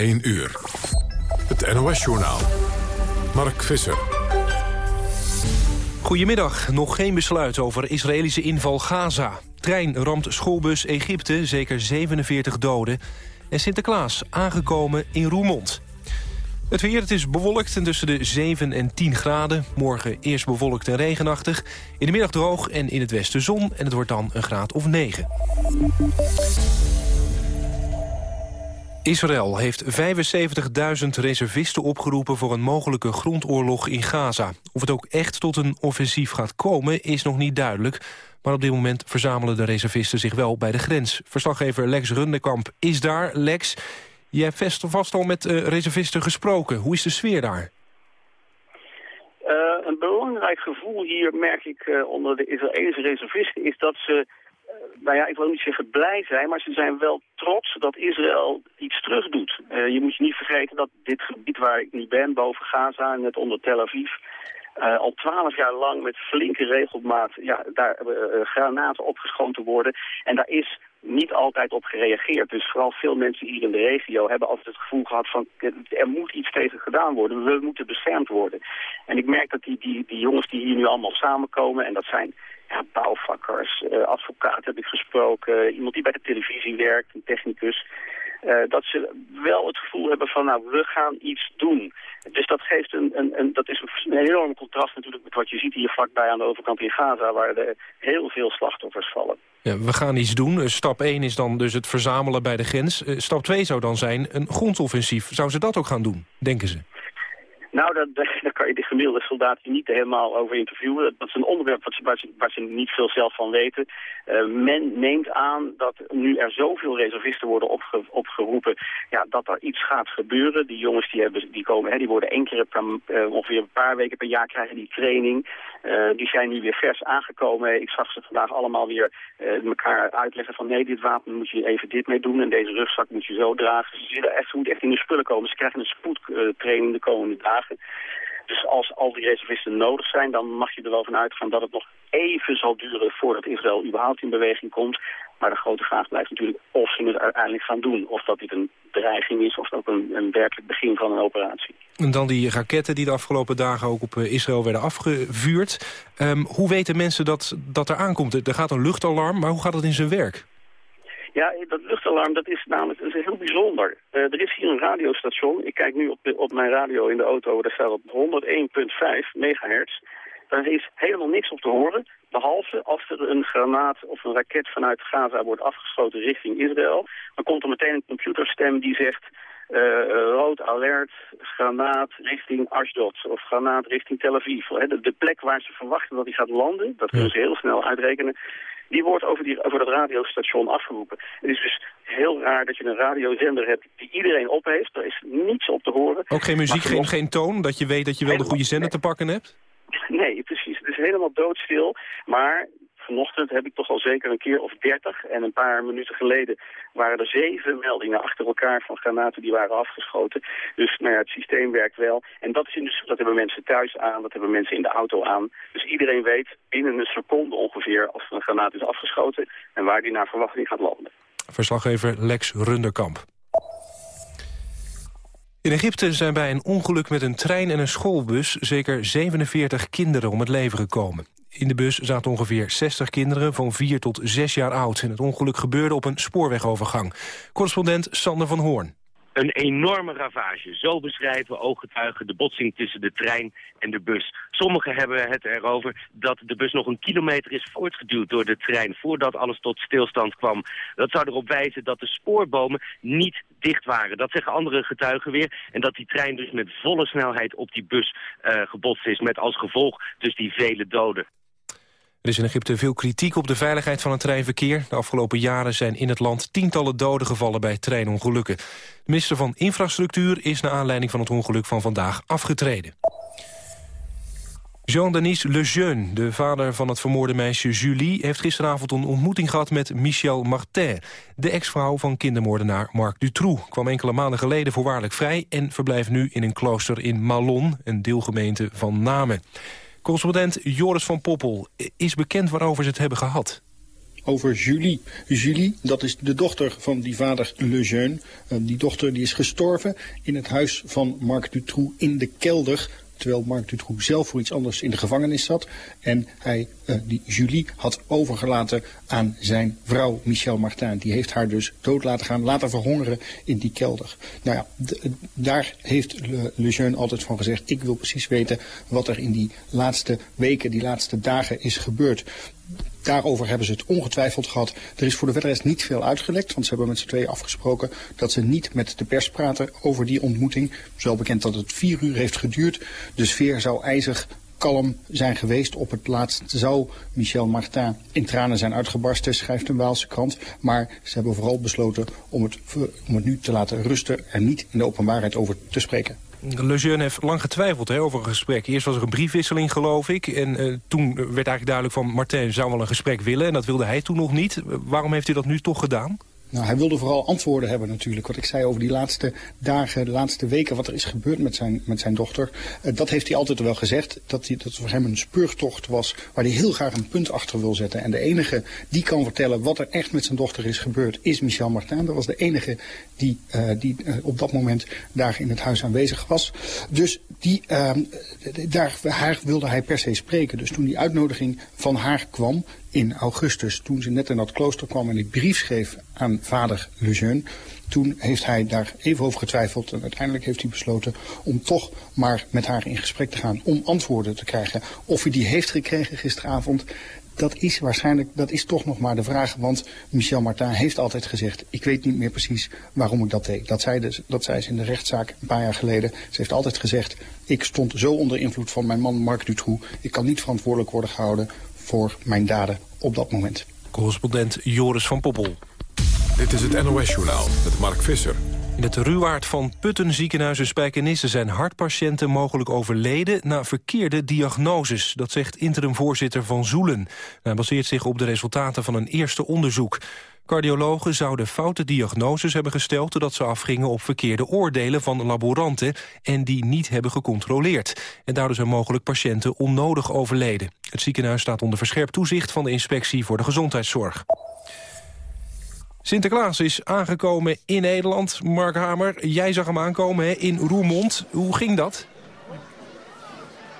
1 uur. Het NOS-journaal. Mark Visser. Goedemiddag. Nog geen besluit over Israëlische inval Gaza. Trein ramt schoolbus Egypte, zeker 47 doden. En Sinterklaas aangekomen in Roermond. Het weer, het is bewolkt en tussen de 7 en 10 graden. Morgen eerst bewolkt en regenachtig. In de middag droog en in het westen zon. En het wordt dan een graad of 9. Israël heeft 75.000 reservisten opgeroepen voor een mogelijke grondoorlog in Gaza. Of het ook echt tot een offensief gaat komen is nog niet duidelijk. Maar op dit moment verzamelen de reservisten zich wel bij de grens. Verslaggever Lex Rundekamp is daar. Lex, je hebt vast, al met uh, reservisten gesproken. Hoe is de sfeer daar? Uh, een belangrijk gevoel hier merk ik uh, onder de Israëlische reservisten... is dat ze nou ja, ik wil niet zeggen blij zijn, maar ze zijn wel trots dat Israël iets terug doet. Uh, je moet je niet vergeten dat dit gebied waar ik nu ben, boven Gaza, net onder Tel Aviv, uh, al twaalf jaar lang met flinke regelmaat ja, daar uh, granaten opgeschoten worden. En daar is niet altijd op gereageerd. Dus vooral veel mensen hier in de regio hebben altijd het gevoel gehad van er moet iets tegen gedaan worden. We moeten beschermd worden. En ik merk dat die, die, die jongens die hier nu allemaal samenkomen, en dat zijn ja, bouwvakkers, uh, advocaat heb ik gesproken, iemand die bij de televisie werkt, een technicus. Uh, dat ze wel het gevoel hebben van, nou, we gaan iets doen. Dus dat geeft een, een, een, dat is een enorm contrast natuurlijk met wat je ziet hier vlakbij aan de overkant in Gaza, waar er heel veel slachtoffers vallen. Ja, we gaan iets doen. Stap 1 is dan dus het verzamelen bij de grens. Stap 2 zou dan zijn een grondoffensief. Zou ze dat ook gaan doen, denken ze? Nou, daar kan je de gemiddelde soldaat niet helemaal over interviewen. Dat is een onderwerp wat waar, ze, niet veel zelf van weten. Uh, men neemt aan dat nu er zoveel reservisten worden opge, opgeroepen... Ja, dat er iets gaat gebeuren. Die jongens die, hebben, die, komen, hè, die worden één keer per, uh, ongeveer een paar weken per jaar krijgen die training. Uh, die zijn nu weer vers aangekomen. Ik zag ze vandaag allemaal weer elkaar uitleggen van... nee, dit wapen moet je even dit mee doen en deze rugzak moet je zo dragen. Ze zullen echt, goed echt in de spullen komen. Ze krijgen een spoedtraining de komende dagen. Dus als al die reservisten nodig zijn, dan mag je er wel van uitgaan dat het nog even zal duren voordat Israël überhaupt in beweging komt. Maar de grote vraag blijft natuurlijk of ze het uiteindelijk gaan doen. Of dat dit een dreiging is of ook een, een werkelijk begin van een operatie. En dan die raketten die de afgelopen dagen ook op eh, Israël werden afgevuurd. Um, hoe weten mensen dat dat er aankomt? Er gaat een luchtalarm, maar hoe gaat het in zijn werk? Ja, dat luchtalarm dat is namelijk dat is heel bijzonder. Uh, er is hier een radiostation. Ik kijk nu op, de, op mijn radio in de auto. Daar staat op 101.5 megahertz. Daar is helemaal niks op te horen. Behalve als er een granaat of een raket vanuit Gaza wordt afgeschoten richting Israël. Dan komt er meteen een computerstem die zegt... Uh, rood alert, granaat richting Ashdod of granaat richting Tel Aviv. De, de plek waar ze verwachten dat hij gaat landen, dat kunnen ze heel snel uitrekenen die wordt over, die, over dat radiostation afgeroepen. Het is dus heel raar dat je een radiozender hebt die iedereen op heeft. Er is niets op te horen. Ook geen muziek, geen, geen toon, dat je weet dat je wel de goede zender te pakken hebt? Nee, precies. Het is helemaal doodstil. Maar vanochtend heb ik toch al zeker een keer of dertig. En een paar minuten geleden waren er zeven meldingen achter elkaar van granaten die waren afgeschoten. Dus nou ja, het systeem werkt wel. En dat, is in de, dat hebben mensen thuis aan, dat hebben mensen in de auto aan. Dus iedereen weet binnen een seconde ongeveer als er een granaat is afgeschoten... en waar die naar verwachting gaat landen. Verslaggever Lex Runderkamp. In Egypte zijn bij een ongeluk met een trein en een schoolbus... zeker 47 kinderen om het leven gekomen. In de bus zaten ongeveer 60 kinderen van 4 tot 6 jaar oud. En het ongeluk gebeurde op een spoorwegovergang. Correspondent Sander van Hoorn. Een enorme ravage. Zo beschrijven ooggetuigen de botsing tussen de trein en de bus. Sommigen hebben het erover dat de bus nog een kilometer is voortgeduwd door de trein... voordat alles tot stilstand kwam. Dat zou erop wijzen dat de spoorbomen niet dicht waren. Dat zeggen andere getuigen weer. En dat die trein dus met volle snelheid op die bus uh, gebotst is... met als gevolg dus die vele doden. Er is in Egypte veel kritiek op de veiligheid van het treinverkeer. De afgelopen jaren zijn in het land tientallen doden gevallen bij treinongelukken. De minister van Infrastructuur is naar aanleiding van het ongeluk van vandaag afgetreden. Jean-Denis Lejeune, de vader van het vermoorde meisje Julie... heeft gisteravond een ontmoeting gehad met Michel Martin... de ex-vrouw van kindermoordenaar Marc Dutroux. kwam enkele maanden geleden voorwaardelijk vrij... en verblijft nu in een klooster in Malon, een deelgemeente van Namen. Correspondent Joris van Poppel is bekend waarover ze het hebben gehad. over Julie. Julie, dat is de dochter van die vader Lejeune. Uh, die dochter die is gestorven in het huis van Marc Dutroux in de kelder terwijl Marc Dutroux zelf voor iets anders in de gevangenis zat. En hij uh, die Julie had overgelaten aan zijn vrouw Michel Martin. Die heeft haar dus dood laten gaan, laten verhongeren in die kelder. Nou ja, daar heeft Le, Lejeune altijd van gezegd... ik wil precies weten wat er in die laatste weken, die laatste dagen is gebeurd. Daarover hebben ze het ongetwijfeld gehad. Er is voor de verder niet veel uitgelekt, want ze hebben met z'n tweeën afgesproken dat ze niet met de pers praten over die ontmoeting. Wel bekend dat het vier uur heeft geduurd. De sfeer zou ijzig kalm zijn geweest. Op het laatst zou Michel Martin in tranen zijn uitgebarsten, schrijft een Waalse krant. Maar ze hebben vooral besloten om het, om het nu te laten rusten en niet in de openbaarheid over te spreken. Lejeune heeft lang getwijfeld hè, over een gesprek. Eerst was er een briefwisseling, geloof ik. En uh, toen werd eigenlijk duidelijk van... Martin zou wel een gesprek willen en dat wilde hij toen nog niet. Waarom heeft hij dat nu toch gedaan? Nou, hij wilde vooral antwoorden hebben natuurlijk. Wat ik zei over die laatste dagen, de laatste weken, wat er is gebeurd met zijn, met zijn dochter. Uh, dat heeft hij altijd wel gezegd. Dat, hij, dat voor hem een speurtocht was waar hij heel graag een punt achter wil zetten. En de enige die kan vertellen wat er echt met zijn dochter is gebeurd, is Michel Martin. Dat was de enige die, uh, die uh, op dat moment daar in het huis aanwezig was. Dus die, daar, haar wilde hij per se spreken. Dus toen die uitnodiging van haar kwam, in augustus, toen ze net in dat klooster kwam en die brief schreef aan vader Lejeune, toen heeft hij daar even over getwijfeld en uiteindelijk heeft hij besloten om toch maar met haar in gesprek te gaan om antwoorden te krijgen. Of hij die heeft gekregen gisteravond, dat is waarschijnlijk, dat is toch nog maar de vraag. Want Michel Martin heeft altijd gezegd, ik weet niet meer precies waarom ik dat deed. Dat zei, dus, dat zei ze in de rechtszaak een paar jaar geleden. Ze heeft altijd gezegd, ik stond zo onder invloed van mijn man Marc Dutroux. Ik kan niet verantwoordelijk worden gehouden voor mijn daden op dat moment. Correspondent Joris van Poppel. Dit is het NOS-journaal met Mark Visser. In het Ruwaard van Putten ziekenhuis in Spijkenisse zijn hartpatiënten mogelijk overleden na verkeerde diagnoses. Dat zegt interim-voorzitter Van Zoelen. Hij baseert zich op de resultaten van een eerste onderzoek. Cardiologen zouden foute diagnoses hebben gesteld... doordat ze afgingen op verkeerde oordelen van laboranten... en die niet hebben gecontroleerd. En daardoor zijn mogelijk patiënten onnodig overleden. Het ziekenhuis staat onder verscherpt toezicht... van de Inspectie voor de Gezondheidszorg. Sinterklaas is aangekomen in Nederland. Mark Hamer, jij zag hem aankomen hè, in Roermond. Hoe ging dat?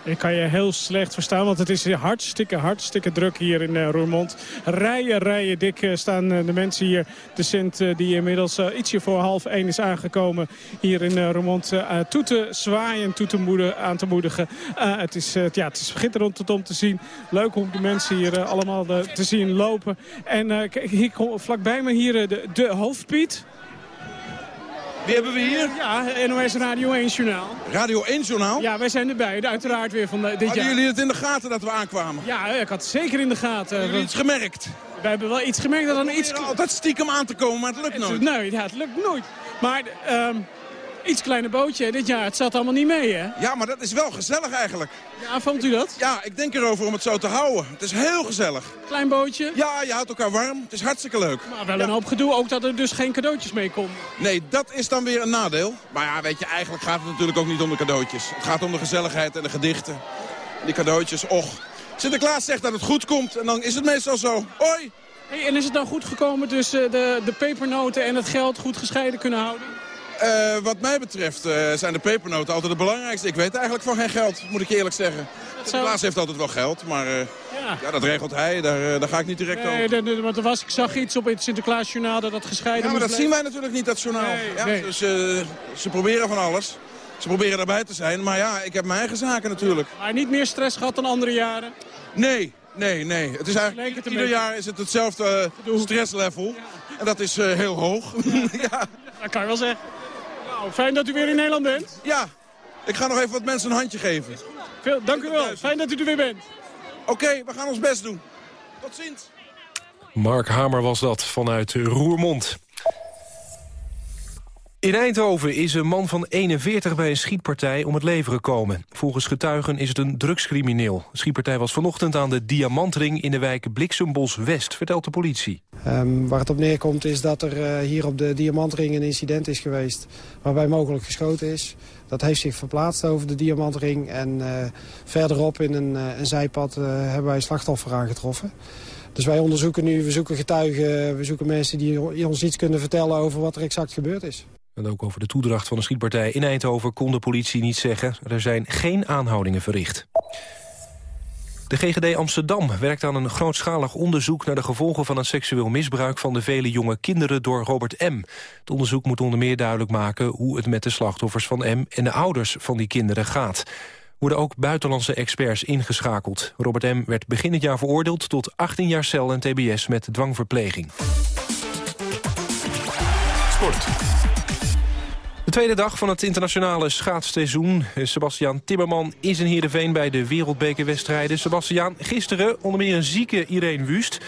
Ik kan je heel slecht verstaan, want het is hartstikke, hartstikke druk hier in uh, Roermond. Rijen, rijen dik uh, staan uh, de mensen hier. De Sint die inmiddels ietsje voor half één is aangekomen hier in Roermond. toe te zwaaien, toe te moeden, aan te moedigen. het, is, ja, het is om te zien. Leuk om de mensen hier allemaal te zien lopen. En hier vlakbij me hier de, de hoofdpiet. Wie hebben we hier? Ja, NOS Radio 1 Journaal. Radio 1 Journaal? Ja, wij zijn erbij, uiteraard weer van dit Hadden jaar. Jullie het in de gaten dat we aankwamen? Ja, ik had het zeker in de gaten. Hebben jullie iets gemerkt? We hebben wel iets gemerkt dat dan iets... altijd stiekem aan te komen, maar het lukt nooit. Nee, ja, het lukt nooit. Maar... Um, iets kleiner bootje dit jaar. Het zat allemaal niet mee, hè? Ja, maar dat is wel gezellig eigenlijk. Ja, vond u dat? Ja, ik denk erover om het zo te houden. Het is heel gezellig. Klein bootje? Ja, je houdt elkaar warm. Het is hartstikke leuk. Maar wel een hoop gedoe, ook dat er dus geen cadeautjes mee komen. Nee, dat is dan weer een nadeel. Maar ja, weet je, eigenlijk gaat het natuurlijk ook niet om de cadeautjes. Het gaat om de gezelligheid en de gedichten. Die cadeautjes, och. Sinterklaas zegt dat het goed komt en dan is het meestal zo. Hoi! Hey, en is het dan goed gekomen tussen de, de pepernoten en het geld goed gescheiden kunnen houden? Uh, wat mij betreft uh, zijn de pepernoten altijd het belangrijkste. Ik weet eigenlijk van geen geld, moet ik je eerlijk zeggen. Sinterklaas heeft altijd wel geld, maar uh, ja. ja. dat regelt hij. Daar, daar ga ik niet direct nee, over. Nee, want er was, ik zag iets op het Sinterklaasjournaal dat dat gescheiden Ja, maar dat zien wij natuurlijk niet, dat journaal. Nee, ja, nee. Dus ze proberen van alles. Ze proberen erbij te zijn, maar ja, ik heb mijn eigen zaken natuurlijk. Maar niet meer stress gehad dan andere jaren? Nee, nee, nee. Het is eigenlijk, het ieder jaar is het hetzelfde stresslevel. Ja. En dat is heel hoog. ja. Dat kan je wel zeggen. Nou, fijn dat u weer in Nederland bent. Ja, ik ga nog even wat mensen een handje geven. Veel, dank u wel. Fijn dat u er weer bent. Oké, okay, we gaan ons best doen. Tot ziens. Mark Hamer was dat vanuit Roermond. In Eindhoven is een man van 41 bij een schietpartij om het leven gekomen. Volgens getuigen is het een drugscrimineel. De schietpartij was vanochtend aan de Diamantring in de wijk Bliksembos West, vertelt de politie. Um, waar het op neerkomt is dat er uh, hier op de Diamantring een incident is geweest... waarbij mogelijk geschoten is. Dat heeft zich verplaatst over de Diamantring. En uh, verderop in een, uh, een zijpad hebben wij een slachtoffer aangetroffen. Dus wij onderzoeken nu, we zoeken getuigen, we zoeken mensen die ons iets kunnen vertellen over wat er exact gebeurd is. En ook over de toedracht van de schietpartij in Eindhoven kon de politie niet zeggen. Er zijn geen aanhoudingen verricht. De GGD Amsterdam werkt aan een grootschalig onderzoek... naar de gevolgen van het seksueel misbruik van de vele jonge kinderen door Robert M. Het onderzoek moet onder meer duidelijk maken... hoe het met de slachtoffers van M en de ouders van die kinderen gaat. Worden ook buitenlandse experts ingeschakeld. Robert M. werd begin het jaar veroordeeld tot 18 jaar cel en tbs met dwangverpleging. Sport. De tweede dag van het internationale schaatsseizoen. Sebastian Timmerman is in Heerenveen bij de wereldbekerwedstrijden. Sebastian, gisteren onder meer een zieke Irene Wust.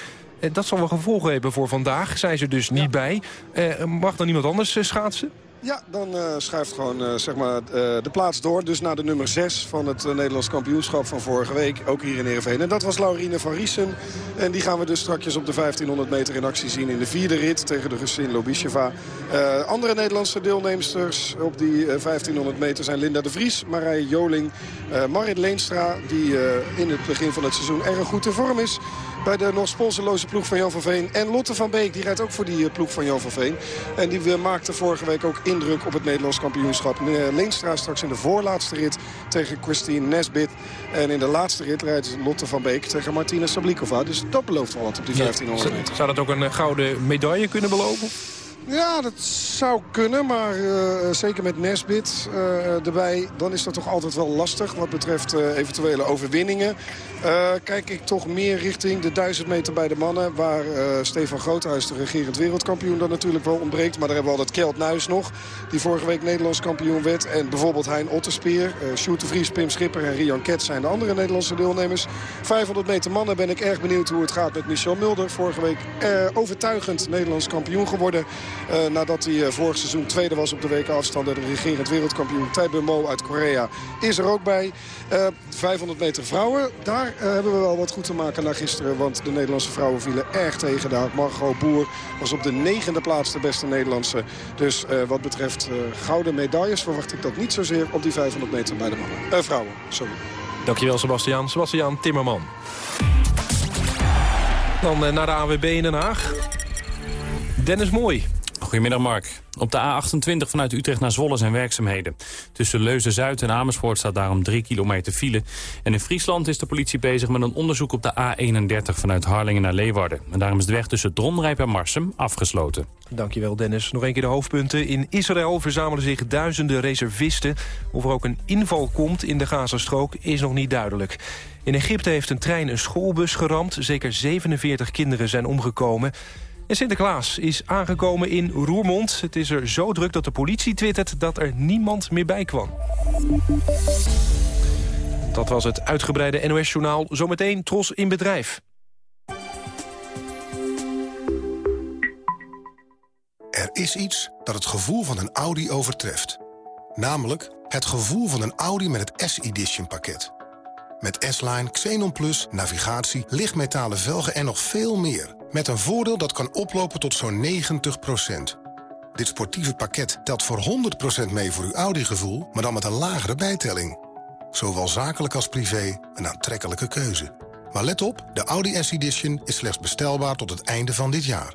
Eh, dat zal wel gevolgen hebben voor vandaag. Zijn ze dus niet bij. Eh, mag dan iemand anders eh, schaatsen? Ja, dan uh, schuift gewoon uh, zeg maar, uh, de plaats door. Dus naar de nummer 6 van het Nederlands kampioenschap van vorige week. Ook hier in Ereveen. En dat was Laurine van Riesen. En die gaan we dus straks op de 1500 meter in actie zien in de vierde rit tegen de Russin Lobisheva. andere Nederlandse deelnemsters op die 1500 meter zijn Linda de Vries, Marije Joling, Marit Leenstra. Die in het begin van het seizoen erg goed in vorm is bij de nog sponsorloze ploeg van Jan van Veen. En Lotte van Beek, die rijdt ook voor die ploeg van Jan van Veen. En die maakte vorige week ook indruk op het Nederlands kampioenschap. Leenstra straks in de voorlaatste rit tegen Christine Nesbit. En in de laatste rit rijdt Lotte van Beek tegen Martina Sablikova. Dus dat belooft wel wat op die 1500 meter. Zou dat ook een gouden medaille kunnen beloven? Ja, dat zou kunnen, maar uh, zeker met Nesbit uh, erbij... dan is dat toch altijd wel lastig wat betreft uh, eventuele overwinningen. kijk ik toch meer richting de 1000 meter bij de mannen... waar Stefan Groothuis, de regerend wereldkampioen, dan natuurlijk wel ontbreekt. Maar daar hebben we al dat Kjeld Nuis nog, die vorige week Nederlands kampioen werd. En bijvoorbeeld Hein Otterspeer, de Vries, Pim Schipper en Rian Ket zijn de andere Nederlandse deelnemers. 500 meter mannen ben ik erg benieuwd hoe het gaat met Michel Mulder. Vorige week overtuigend Nederlands kampioen geworden... Uh, nadat hij uh, vorig seizoen tweede was op de weken afstand. De regerend wereldkampioen Tae Mo uit Korea is er ook bij. Uh, 500 meter vrouwen, daar hebben we wel wat goed te maken na gisteren. Want de Nederlandse vrouwen vielen erg tegen daar. Margot Boer was op de negende plaats de beste Nederlandse. Dus wat betreft gouden medailles verwacht ik dat niet zozeer op die 500 meter bij de mannen. vrouwen, sorry. Dankjewel Sebastian. Sebastian Timmerman. Dan naar de AWB in Den Haag. Dennis Mooi. Goedemiddag Mark. Op de A28 vanuit Utrecht naar Zwolle zijn werkzaamheden. Tussen Leuzen-Zuid en Amersfoort staat daarom 3 kilometer file. En in Friesland is de politie bezig met een onderzoek op de A31 vanuit Harlingen naar Leeuwarden. En daarom is de weg tussen Dronrijp en Marsum afgesloten. Dankjewel Dennis. Nog een keer de hoofdpunten. In Israël verzamelen zich duizenden reservisten. Of er ook een inval komt in de Gazastrook is nog niet duidelijk. In Egypte heeft een trein een schoolbus geramd. Zeker 47 kinderen zijn omgekomen. En Sinterklaas is aangekomen in Roermond. Het is er zo druk dat de politie twittert dat er niemand meer bij kwam. Dat was het uitgebreide NOS-journaal. Zometeen Tros in bedrijf. Er is iets dat het gevoel van een Audi overtreft. Namelijk het gevoel van een Audi met het S-Edition pakket. Met S-Line, Xenon Plus, navigatie, lichtmetalen velgen en nog veel meer... Met een voordeel dat kan oplopen tot zo'n 90%. Dit sportieve pakket telt voor 100% mee voor uw Audi-gevoel... maar dan met een lagere bijtelling. Zowel zakelijk als privé een aantrekkelijke keuze. Maar let op, de Audi S-Edition is slechts bestelbaar tot het einde van dit jaar.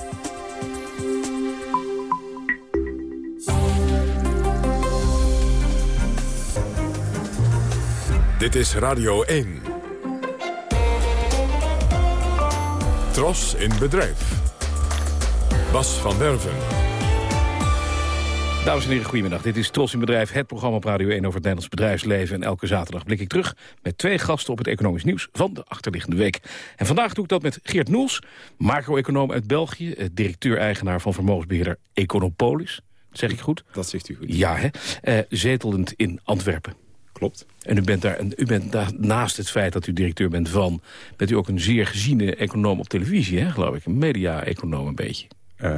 Dit is Radio 1. Tros in bedrijf. Bas van Derven. Dames en heren, goedemiddag. Dit is Tros in Bedrijf, het programma op Radio 1 over het Nederlands bedrijfsleven. En elke zaterdag blik ik terug met twee gasten op het economisch nieuws van de achterliggende week. En vandaag doe ik dat met Geert Noels, macro-econoom uit België, directeur-eigenaar van vermogensbeheerder Econopolis. zeg ik goed? Dat zegt u goed. Ja, hè? Uh, zetelend in Antwerpen. Klopt. En u bent, daar, u bent daar, naast het feit dat u directeur bent van... bent u ook een zeer geziene econoom op televisie, hè, geloof ik. Een media-econoom een beetje. Uh,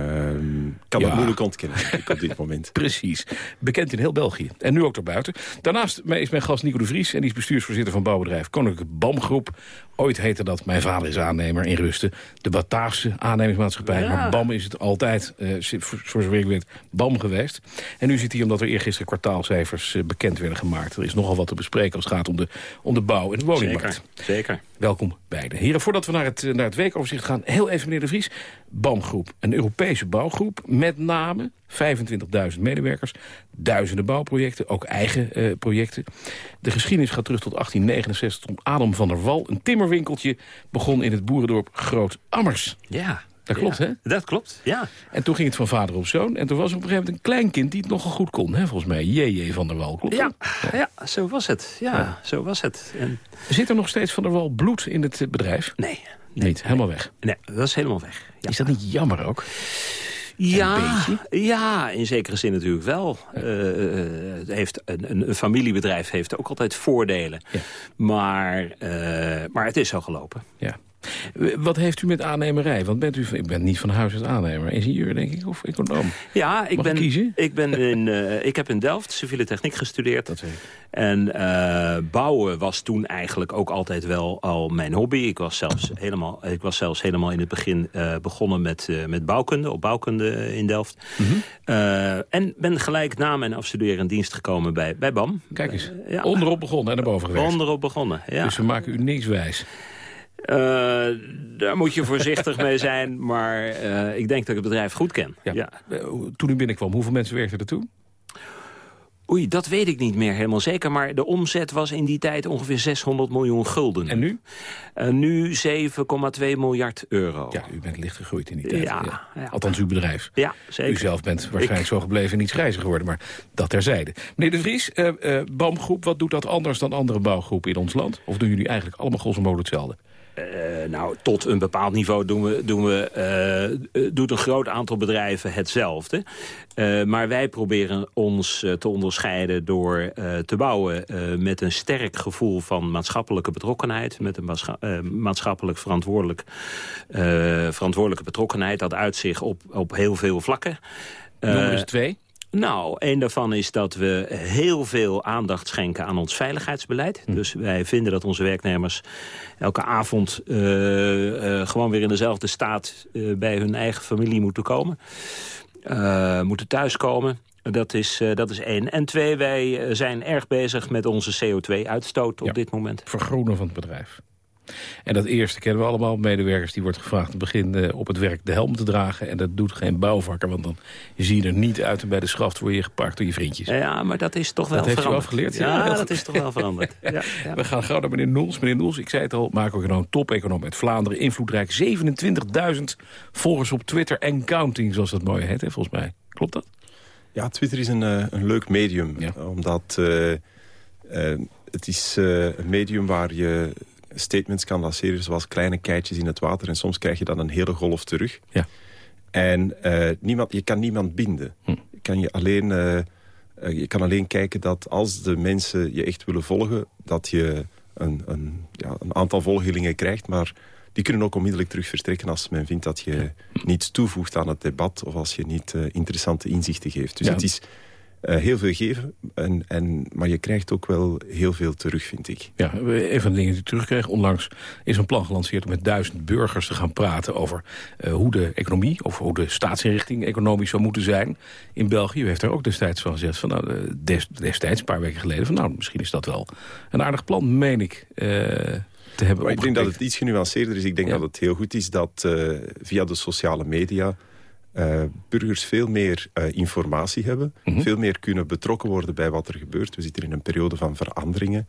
kan Ja. dat moeilijk ontkennen op dit moment. Precies. Bekend in heel België. En nu ook daarbuiten. Daarnaast is mijn gast Nico de Vries. En die is bestuursvoorzitter van bouwbedrijf Koninklijke BAM-groep. Ooit heette dat, mijn vader is aannemer in Rusten. De Bataafse aannemingsmaatschappij. Ja. Maar BAM is het altijd, eh, voor voor zover ik weet, BAM geweest. En nu zit hij omdat er eergisteren kwartaalcijfers eh, bekend werden gemaakt. Er is nogal wat te bespreken als het gaat om de, om de bouw en de woningmarkt. Zeker, zeker. Welkom beiden. Heren, voordat we naar het, naar het weekoverzicht gaan... heel even, meneer De Vries. BAM-groep, een Europese bouwgroep... met name 25.000 medewerkers, duizenden bouwprojecten... ook eigen eh, projecten. De geschiedenis gaat terug tot 1869... toen Adam van der Wal, een timmerwinkeltje... begon in het boerendorp Groot-Ammers. Ja. Dat klopt, Ja, hè? Dat klopt, ja. En toen ging het van vader op zoon. En toen was er op een gegeven moment een kleinkind die het nogal goed kon. Hè, volgens mij, J.J. van der Wal. Klopt Ja, ja, zo was het. Ja, zo was het. En... Zit er nog steeds van der Wal bloed in het eh, bedrijf? Nee. Niet, helemaal weg. Nee, dat is helemaal weg. Ja. Is dat niet jammer ook? Ja, ja, in zekere zin natuurlijk wel. Eh, het heeft een, een, familiebedrijf heeft ook altijd voordelen. Maar, eh, maar het is zo gelopen. Ja. Wat heeft u met aannemerij? Want bent u, ik ben niet van huis uit aannemer. Ingenieur, denk ik, of econoom? Ja, ik Mag ben, ik kiezen? Ik, ben in, eh, ik heb in Delft civiele techniek gestudeerd. Dat weet ik. En eh, bouwen was toen eigenlijk ook altijd wel al mijn hobby. Ik was zelfs helemaal, ik was zelfs helemaal in het begin eh, begonnen met, met bouwkunde, op bouwkunde in Delft. Mhm. En ben gelijk na mijn afstuderen in dienst gekomen bij, bij BAM. Kijk eens, Ja. onderop begonnen en naar boven gewerkt. Onderop begonnen, ja. Dus we maken u niks wijs. Eh, daar moet je voorzichtig mee zijn, maar eh, ik denk dat ik het bedrijf goed ken. Ja. Eh, Toen u binnenkwam, hoeveel mensen werkten er toen? Oei, dat weet ik niet meer helemaal zeker. Maar de omzet was in die tijd ongeveer 600 miljoen gulden. En nu? nu 7,2 miljard euro. Ja, u bent licht gegroeid in die tijd. Ja, ja. Althans, uw bedrijf. Ja, zeker. U zelf bent waarschijnlijk Ik- zo gebleven en iets grijzer geworden. Maar dat terzijde. Meneer De Vries, BAM-groep, wat doet dat anders dan andere bouwgroepen in ons land? Of doen jullie eigenlijk allemaal grosso modo hetzelfde? Eh, nou, tot een bepaald niveau doen we, doen we, eh, eh, doet een groot aantal bedrijven hetzelfde. Maar wij proberen ons te onderscheiden door te bouwen met een sterk gevoel van maatschappelijke betrokkenheid. Met een maatscha- maatschappelijk verantwoordelijk, verantwoordelijke betrokkenheid. Dat uit zich op, op heel veel vlakken. Noem eens twee. Nou, een daarvan is dat we heel veel aandacht schenken aan ons veiligheidsbeleid. Dus wij vinden dat onze werknemers elke avond eh, eh, gewoon weer in dezelfde staat eh, bij hun eigen familie moeten komen. Moeten thuiskomen. Dat is, dat is één. En twee, wij zijn erg bezig met onze CO2-uitstoot op dit moment. Vergroenen van het bedrijf. En dat eerste kennen we allemaal. Medewerkers die wordt gevraagd aan het begin eh, op het werk de helm te dragen. En dat doet geen bouwvakker, want dan zie je er niet uit. En bij de schaft word je gepakt door je vriendjes. Ja, maar dat is toch wel dat heeft u veranderd. afgeleerd? Ja, heel dat is toch wel veranderd. Ja, ja. We gaan gauw naar meneer Noels. Meneer Noels, ik zei het al, macro-econoom, top-econoom uit Vlaanderen. Invloedrijk, 27.000 volgers op Twitter en counting, zoals dat mooi heet, hè, volgens mij. Klopt dat? Ja, Twitter is een, eh, een leuk medium. Omdat eh, eh, het is een medium waar je statements kan lanceren... zoals kleine keitjes in het water. En soms krijg je dan een hele golf terug. Ja. En eh, niemand, je kan niemand binden. Hm. Je, kan je, alleen, eh, eh, je kan alleen kijken dat als de mensen je echt willen volgen... dat je een, een, ja, een aantal volgelingen krijgt... maar die kunnen ook onmiddellijk terug vertrekken... als men vindt dat je niets toevoegt aan het debat... of als je niet interessante inzichten geeft. Dus Ja. het is eh, heel veel geven, en, en, maar je krijgt ook wel heel veel terug, vind ik. Ja, een van de dingen die ik terugkreeg. Onlangs is een plan gelanceerd om met duizend burgers te gaan praten... over eh, hoe de economie, of hoe de staatsinrichting economisch zou moeten zijn in België. U heeft daar ook destijds van gezegd, van, nou, eh, des- destijds, een paar weken geleden... van nou, misschien is dat wel een aardig plan, meen ik, te hebben Maar ik denk dat het iets genuanceerder is. Ik denk dat het heel goed is dat via de sociale media... eh, burgers veel meer eh, informatie hebben. Mhm. Veel meer kunnen betrokken worden bij wat er gebeurt. We zitten in een periode van veranderingen.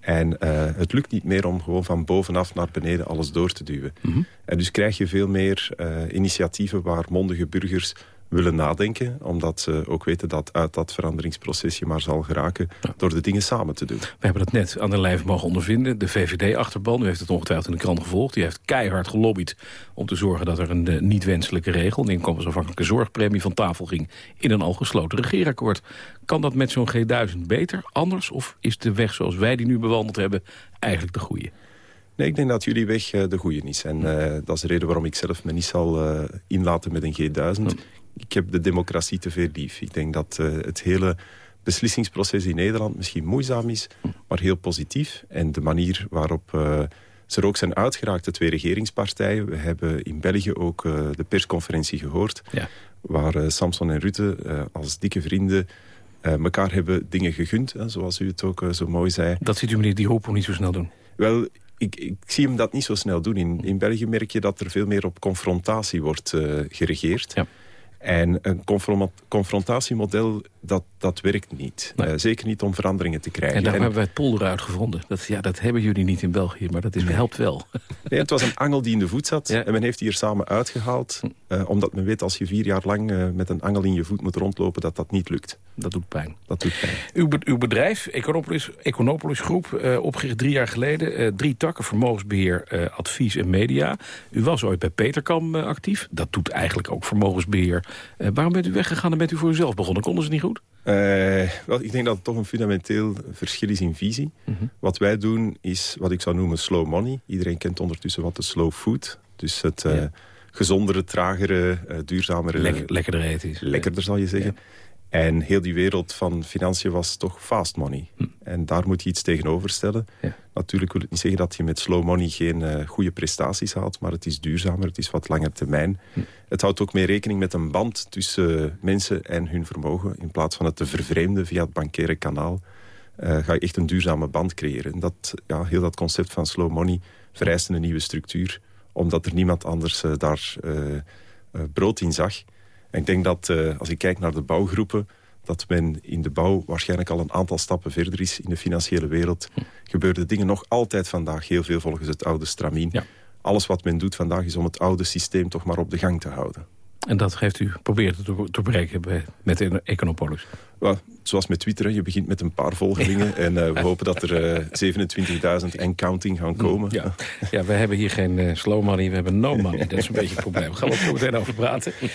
En eh, het lukt niet meer om gewoon van bovenaf naar beneden alles door te duwen. Mhm. En dus krijg je veel meer initiatieven waar mondige burgers willen nadenken. Omdat ze ook weten dat uit dat veranderingsproces je maar zal geraken... door de dingen samen te doen. We hebben het net aan de lijf mogen ondervinden. De VVD-achterban, u heeft het ongetwijfeld in de krant gevolgd... die heeft keihard gelobbyd om te zorgen dat er een uh, niet-wenselijke regel... een inkomensafhankelijke zorgpremie van tafel ging... in een al gesloten regeerakkoord. Kan dat met zo'n G1000 beter, anders? Of is de weg zoals wij die nu bewandeld hebben eigenlijk de goede? Nee, ik denk dat jullie weg uh, de goede is. En uh, dat is de reden waarom ik zelf me niet zal uh, inlaten met een G1000. Ik heb de democratie te veel lief. Ik denk dat het hele beslissingsproces in Nederland misschien moeizaam is, maar heel positief. En de manier waarop ze er ook zijn uitgeraakt, de twee regeringspartijen. We hebben in België ook de persconferentie gehoord... Ja. waar Samson en Rutte als dikke vrienden elkaar hebben dingen gegund, hè, zoals u het ook zo mooi zei. Dat ziet u meneer Die Hoop niet zo snel doen? Wel, ik, ik, zie hem dat niet zo snel doen. In, in België merk je dat er veel meer op confrontatie wordt uh, geregeerd. Ja. En een confrontatiemodel, dat, dat werkt niet. Nee. Uh, zeker niet om veranderingen te krijgen. En daarom en, hebben wij het polder uitgevonden. Dat, ja, dat hebben jullie niet in België, maar dat is, nee. helpt wel. Nee, het was een angel die in de voet zat. Ja. En men heeft die hier samen uitgehaald. Uh, omdat men weet, als je vier jaar lang uh, met een angel in je voet moet rondlopen... dat dat niet lukt. Dat doet pijn. Dat doet pijn. Uw, be uw bedrijf, Econopolis, Econopolis Groep, opgericht drie jaar geleden. drie takken, vermogensbeheer, advies en media. U was ooit bij Peterkam actief. Dat doet eigenlijk ook vermogensbeheer. waarom bent u weggegaan en bent u voor uzelf begonnen? Konden ze niet goed? Uh, wel, ik denk dat het toch een fundamenteel verschil is in visie. Mm -hmm. Wat wij doen is wat ik zou noemen slow money. Iedereen kent ondertussen wat de slow food. Dus het uh, ja. gezondere, tragere, uh, duurzamere... Lek lekkerder eten is. Lekkerder zal je zeggen. Ja. En heel die wereld van financiën was toch fast money. Hm. En daar moet je iets tegenover stellen. Ja. Natuurlijk wil het niet zeggen dat je met slow money geen uh, goede prestaties haalt... maar het is duurzamer, het is wat langer termijn. Hm. Het houdt ook meer rekening met een band tussen uh, mensen en hun vermogen. In plaats van het te vervreemden via het bankaire kanaal... Uh, ga je echt een duurzame band creëren. En dat, ja, heel dat concept van slow money vereist een nieuwe structuur... omdat er niemand anders daar brood in zag... En ik denk dat uh, als ik kijk naar de bouwgroepen... dat men in de bouw waarschijnlijk al een aantal stappen verder is in de financiële wereld. Hm. Gebeuren dingen nog altijd vandaag heel veel volgens het oude stramien. Ja. Alles wat men doet vandaag is om het oude systeem toch maar op de gang te houden. En dat heeft u proberen te doorbreken bij, met Econopolis? Well, zoals met Twitter, je begint met een paar volgelingen... en uh, we hopen dat er uh, 27.000 en counting gaan komen. Ja, ja we hebben hier geen uh, slow money, we hebben no money. Dat is een beetje het probleem. We gaan er zo meteen over praten. Uh,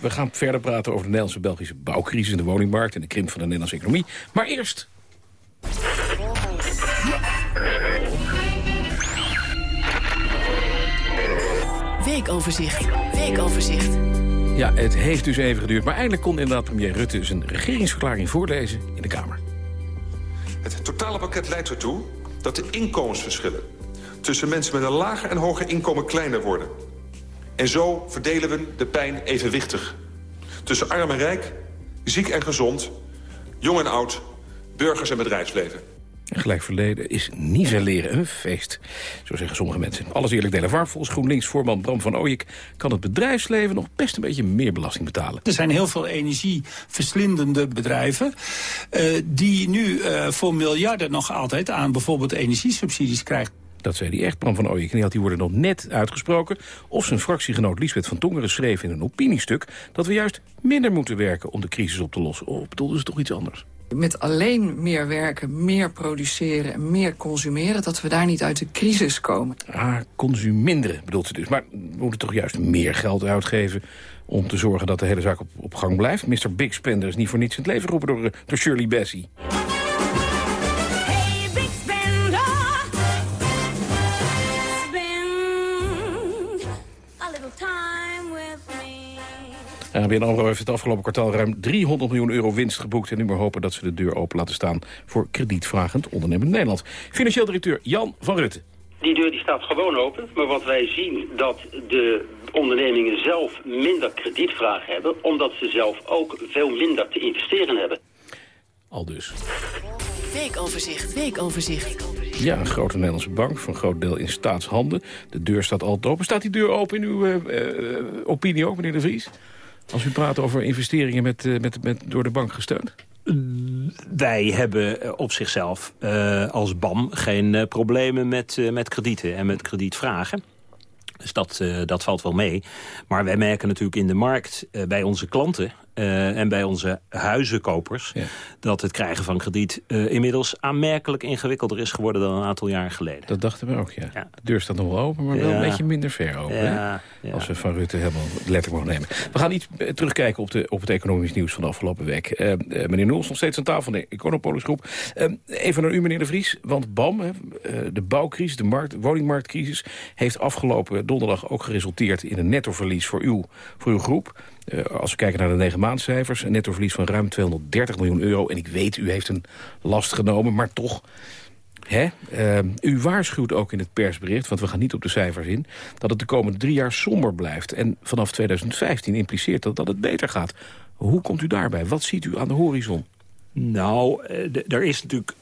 we gaan verder praten over de Nederlandse-Belgische bouwcrisis... in de woningmarkt en de krimp van de Nederlandse economie. Maar eerst... Weekoverzicht. Weekoverzicht. Ja, het heeft dus even geduurd. Maar eindelijk kon inderdaad premier Rutte zijn regeringsverklaring voorlezen in de Kamer. Het totale pakket leidt ertoe dat de inkomensverschillen... tussen mensen met een lager en hoger inkomen kleiner worden. En zo verdelen we de pijn evenwichtig. Tussen arm en rijk, ziek en gezond, jong en oud, burgers en bedrijfsleven. Gelijk verleden is nivelleren een feest. Zo zeggen sommige mensen. Alles eerlijk delen waar. Volgens GroenLinks-voorman Bram van Ooyek... kan het bedrijfsleven nog best een beetje meer belasting betalen. Er zijn heel veel energieverslindende bedrijven... Uh, die nu uh, voor miljarden nog altijd aan bijvoorbeeld energiesubsidies krijgen. Dat zei hij echt, Bram van Ooyek. En die had die woorden nog net uitgesproken. Of zijn fractiegenoot Liesbeth van Tongeren schreef in een opiniestuk... dat we juist minder moeten werken om de crisis op te lossen. Of bedoelden ze toch iets anders? Met alleen meer werken, meer produceren en meer consumeren... dat we daar niet uit de crisis komen. Ah, consuminderen bedoelt ze dus. Maar we moeten toch juist meer geld uitgeven... om te zorgen dat de hele zaak op, gang blijft? Mr. Big Spender is niet voor niets in het leven geroepen door, door Shirley Bassey. ABN AMRO heeft het afgelopen kwartaal ruim 300 miljoen euro winst geboekt... en nu maar hopen dat ze de deur open laten staan voor kredietvragend ondernemend Nederland. Financieel directeur Jan van Rutte. Die deur die staat gewoon open, maar wat wij zien dat de ondernemingen zelf minder kredietvraag hebben... omdat ze zelf ook veel minder te investeren hebben. Al dus. Weekoverzicht, weekoverzicht. Ja, een grote Nederlandse bank, voor een groot deel in staatshanden. De deur staat altijd open. Staat die deur open in uw uh, uh, opinie ook, meneer De Vries? Als u praat over investeringen met, met, met, door de bank gesteund? Wij hebben op zichzelf als BAM geen problemen met, met kredieten en met kredietvragen. Dus dat, dat valt wel mee. Maar wij merken natuurlijk in de markt bij onze klanten... Uh, en bij onze huizenkopers... Ja. dat het krijgen van krediet inmiddels aanmerkelijk ingewikkelder is geworden... dan een aantal jaar geleden. Dat dachten we ook, ja. ja. De deur staat nog wel open, maar wel een beetje minder ver open. Als we Van Rutte helemaal letterlijk mogen nemen. We gaan iets terugkijken op, de, op het economisch nieuws van de afgelopen week. meneer Noels, nog steeds aan tafel van de Econopolis Groep. even naar u, meneer De Vries. Want BAM, de bouwcrisis, de markt, woningmarktcrisis... heeft afgelopen donderdag ook geresulteerd in een nettoverlies voor, uw, voor uw groep. Uh, als we kijken naar de negen maandcijfers, een nettoverlies van ruim 230 miljoen euro. En ik weet, u heeft een last genomen, maar toch... Hè? Uh, u waarschuwt ook in het persbericht, want we gaan niet op de cijfers in... dat het de komende drie jaar somber blijft. En vanaf 2015 impliceert dat dat het beter gaat. Hoe komt u daarbij? Wat ziet u aan de horizon? Nou, er is natuurlijk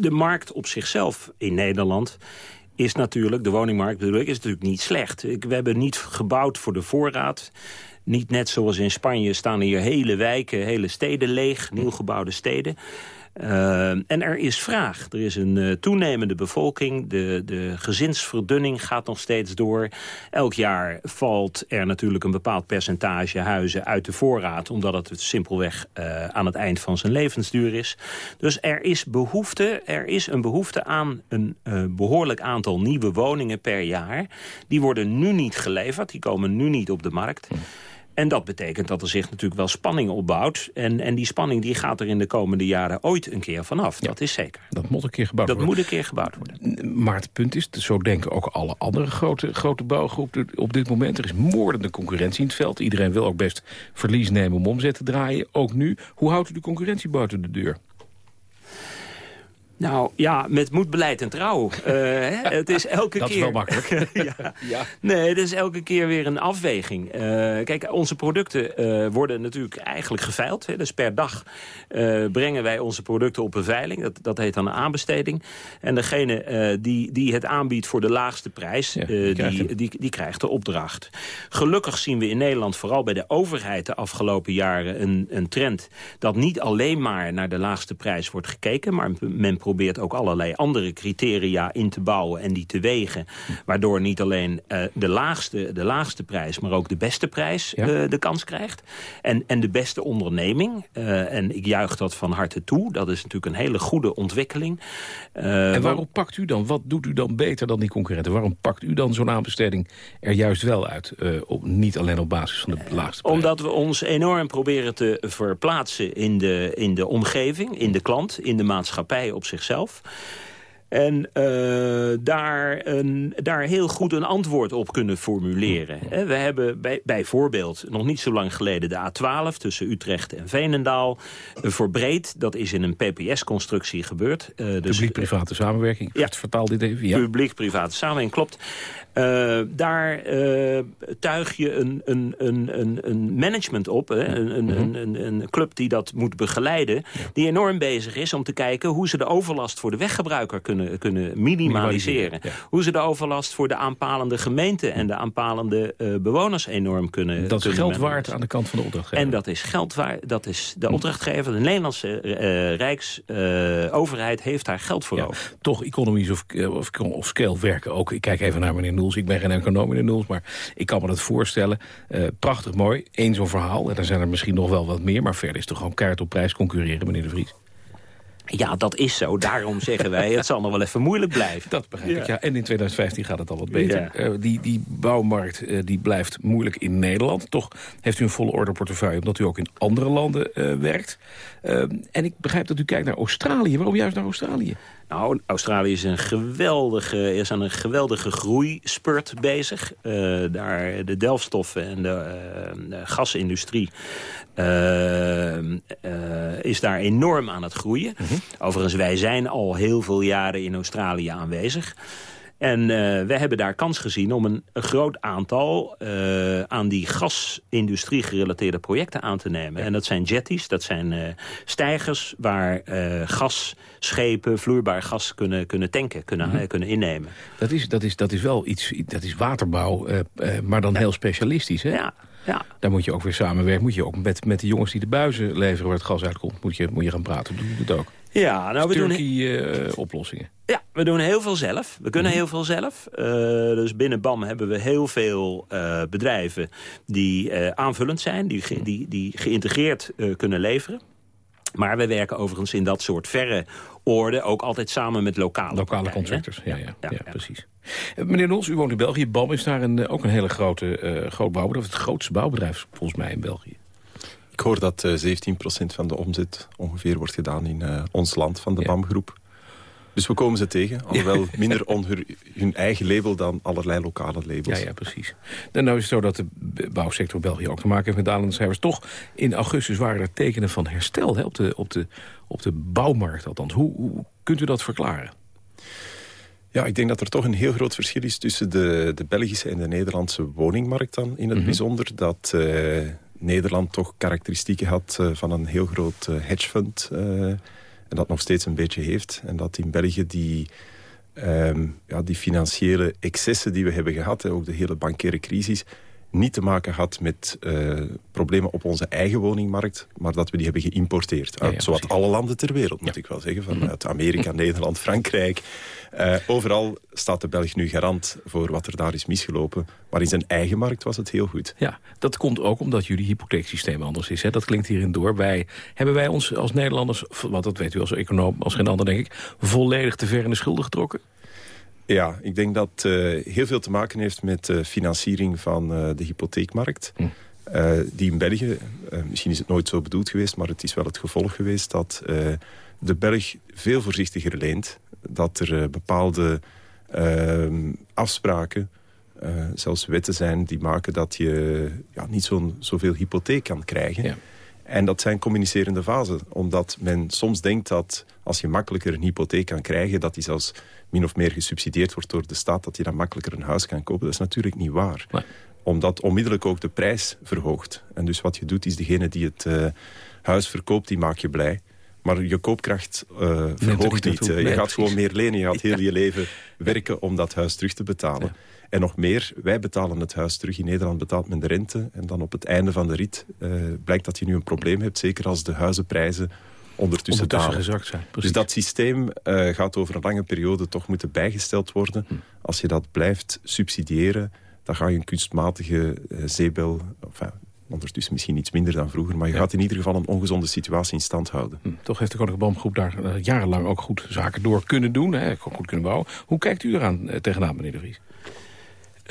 de markt op zichzelf in Nederland is natuurlijk, de woningmarkt bedoel ik, is natuurlijk niet slecht. We hebben niet gebouwd voor de voorraad. Niet net zoals in Spanje staan hier hele wijken, hele steden leeg, nieuwgebouwde steden. Uh, en er is vraag. Er is een uh, toenemende bevolking. De, de gezinsverdunning gaat nog steeds door. Elk jaar valt er natuurlijk een bepaald percentage huizen uit de voorraad... omdat het simpelweg uh, aan het eind van zijn levensduur is. Dus er is behoefte, er is een behoefte aan een behoorlijk aantal nieuwe woningen per jaar. Die worden nu niet geleverd, die komen nu niet op de markt... En dat betekent dat er zich natuurlijk wel spanning opbouwt. En, en die spanning die gaat er in de komende jaren ooit een keer vanaf. Ja, dat is zeker. Dat moet een keer gebouwd dat worden. Dat moet een keer gebouwd worden. Maar het punt is, zo denken ook alle andere grote, grote bouwgroepen op dit moment. Er is moordende concurrentie in het veld. Iedereen wil ook best verlies nemen om omzet te draaien. Ook nu. Hoe houdt u de concurrentie buiten de deur? Nou ja, met moed, beleid en trouw. Uh, het is elke dat keer... Dat is wel makkelijk. ja. ja. Nee, het is elke keer weer een afweging. Uh, kijk, onze producten uh, worden natuurlijk eigenlijk geveild. Hè. Dus per dag brengen wij onze producten op een veiling. Dat, dat heet dan een aanbesteding. En degene die, die het aanbiedt voor de laagste prijs, ja, die, die, die, die, krijgt de opdracht. Gelukkig zien we in Nederland, vooral bij de overheid de afgelopen jaren... een, een trend dat niet alleen maar naar de laagste prijs wordt gekeken... maar men probeert ook allerlei andere criteria in te bouwen en die te wegen. Waardoor niet alleen uh, de, laagste, de laagste prijs, maar ook de beste prijs ja. uh, de kans krijgt. En, en de beste onderneming. Uh, en ik juich dat van harte toe. Dat is natuurlijk een hele goede ontwikkeling. en waarom pakt u dan? Wat doet u dan beter dan die concurrenten? Waarom pakt u dan zo'n aanbesteding er juist wel uit? op, niet alleen op basis van de laagste prijs. Omdat we ons enorm proberen te verplaatsen in de, in de omgeving, in de klant, in de maatschappij op zichzelf. En uh, daar, een, daar heel goed een antwoord op kunnen formuleren. We hebben bij, bijvoorbeeld nog niet zo lang geleden de A12... tussen Utrecht en Veenendaal verbreed. Dat is in een PPS-constructie gebeurd. Uh, dus, Publiek-private samenwerking. Ja, vertaal dit even. Ja. Publiek-private samenwerking, klopt. Uh, daar tuig je een, een, een, een management op, hè? Een, een, mm -hmm. een, een, club die dat moet begeleiden... Die enorm bezig is om te kijken hoe ze de overlast voor de weggebruiker kunnen, kunnen minimaliseren. Ja. Hoe ze de overlast voor de aanpalende gemeente en de aanpalende uh, bewoners enorm kunnen Dat is geld waard aan de kant van de opdrachtgever. En dat is geld waard, dat is de opdrachtgever, de Nederlandse Rijksoverheid heeft daar geld voor over. Toch economies of, of, of scale werken ook. Ik kijk even naar meneer Noels. Ik ben geen econoom de Noels, maar ik kan me dat voorstellen. Uh, prachtig mooi, één zo'n verhaal. En dan zijn er misschien nog wel wat meer. Maar verder is toch gewoon keihard op prijs concurreren, meneer De Vries. Ja, dat is zo. Daarom zeggen wij, het zal nog wel even moeilijk blijven. Dat begrijp ja. ik, ja. En in 2015 gaat het al wat beter. Ja. Uh, die, die bouwmarkt uh, die blijft moeilijk in Nederland. Toch heeft u een volle orderportefeuille... omdat u ook in andere landen uh, werkt. en ik begrijp dat u kijkt naar Australië. Waarom juist naar Australië? Nou, Australië is, een geweldige, is aan een geweldige groeispurt bezig. Uh, daar de delfstoffen en de, uh, de gasindustrie uh, is daar enorm aan het groeien. -hmm. Overigens, wij zijn al heel veel jaren in Australië aanwezig. En uh, we hebben daar kans gezien om een, een groot aantal uh, aan die gasindustrie gerelateerde projecten aan te nemen. Ja. En dat zijn jetties, dat zijn uh, stijgers waar gasschepen vloeibaar gas kunnen, kunnen tanken, kunnen, mm -hmm. kunnen innemen. Dat is, dat, is, dat is wel iets, dat is waterbouw, maar dan ja. heel specialistisch, hè? Ja. Ja. Daar moet je ook weer samenwerken. Moet je ook met, met de jongens die de buizen leveren waar het gas uitkomt, moet je, moet je gaan praten. Doe je dat ook? Ja, nou we Turkey, doen... Uh, oplossingen. Ja, We doen heel veel zelf. We kunnen heel veel zelf. Uh, dus binnen BAM hebben we heel veel uh, bedrijven die uh, aanvullend zijn. Die, ge die, die geïntegreerd kunnen leveren. Maar we werken overigens in dat soort verre orde ook altijd samen met lokale Lokale contractors, ja, ja, ja, ja, precies. Meneer Nols, u woont in België. BAM is daar een, ook een hele grote groot bouwbedrijf. Het grootste bouwbedrijf volgens mij in België. Ik hoor dat uh, 17% van de omzet ongeveer wordt gedaan in uh, ons land van de BAM-groep. Dus we komen ze tegen, alhoewel minder onder hun eigen label dan allerlei lokale labels. Ja, ja precies. En nou is het zo dat de bouwsector België ook te maken heeft met dalende cijfers. Toch, in augustus waren er tekenen van herstel hè, op, de, op, de, op de bouwmarkt althans. Hoe, hoe kunt u dat verklaren? Ja, ik denk dat er toch een heel groot verschil is tussen de, de Belgische en de Nederlandse woningmarkt dan in het mm bijzonder. Dat uh, Nederland toch karakteristieken had uh, van een heel groot uh, hedgefund en dat nog steeds een beetje heeft. En dat in België die, um, ja, die financiële excessen die we hebben gehad... ook de hele bankaire crisis niet te maken had met uh, problemen op onze eigen woningmarkt... maar dat we die hebben geïmporteerd. Uit ja, ja, zowat alle landen ter wereld, moet ik wel zeggen. Vanuit mhm. Amerika, Nederland, Frankrijk. Uh, overal staat de Belg nu garant voor wat er daar is misgelopen. Maar in zijn eigen markt was het heel goed. Ja, dat komt ook omdat jullie hypotheeksysteem anders is. Hè? Dat klinkt hierin door. Wij, hebben wij ons als Nederlanders, wat dat weet u als econoom, als geen ander denk ik... volledig te ver in de schulden getrokken? Ja, ik denk dat uh, heel veel te maken heeft met de uh, financiering van uh, de hypotheekmarkt. Hm. die in België, misschien is het nooit zo bedoeld geweest... maar het is wel het gevolg geweest dat de Belg veel voorzichtiger leent. Dat er bepaalde ehm, afspraken, zelfs wetten zijn... die maken dat je ja, niet zo'n zoveel hypotheek kan krijgen... Ja. En dat zijn communicerende fasen. Omdat men soms denkt dat als je makkelijker een hypotheek kan krijgen... dat die zelfs min of meer gesubsidieerd wordt door de staat... dat je dan makkelijker een huis kan kopen. Dat is natuurlijk niet waar. Nee. Omdat onmiddellijk ook de prijs verhoogt. En dus wat je doet is degene die het uh, huis verkoopt, die maak je blij. Maar je koopkracht uh, verhoogt niet. Uh, je nee, gaat precies. gewoon meer lenen. Je gaat heel je leven werken om dat huis terug te betalen. Ja. En nog meer, wij betalen het huis terug. In Nederland betaalt men de rente. En dan op het einde van de rit uh, blijkt dat je nu een probleem hebt. Zeker als de huizenprijzen ondertussen, ondertussen gezakt zijn. Precies. Dus dat systeem uh, gaat over een lange periode toch moeten bijgesteld worden. Hm. Als je dat blijft subsidiëren, dan ga je een kunstmatige uh, zeebel... Enfin, ondertussen misschien iets minder dan vroeger... maar je ja. gaat in ieder geval een ongezonde situatie in stand houden. Hm. Toch heeft de Koninklijke Boomgroep daar uh, jarenlang ook goed zaken door kunnen doen. Hè, goed kunnen bouwen. Hoe kijkt u eraan tegenaan, meneer De Vries?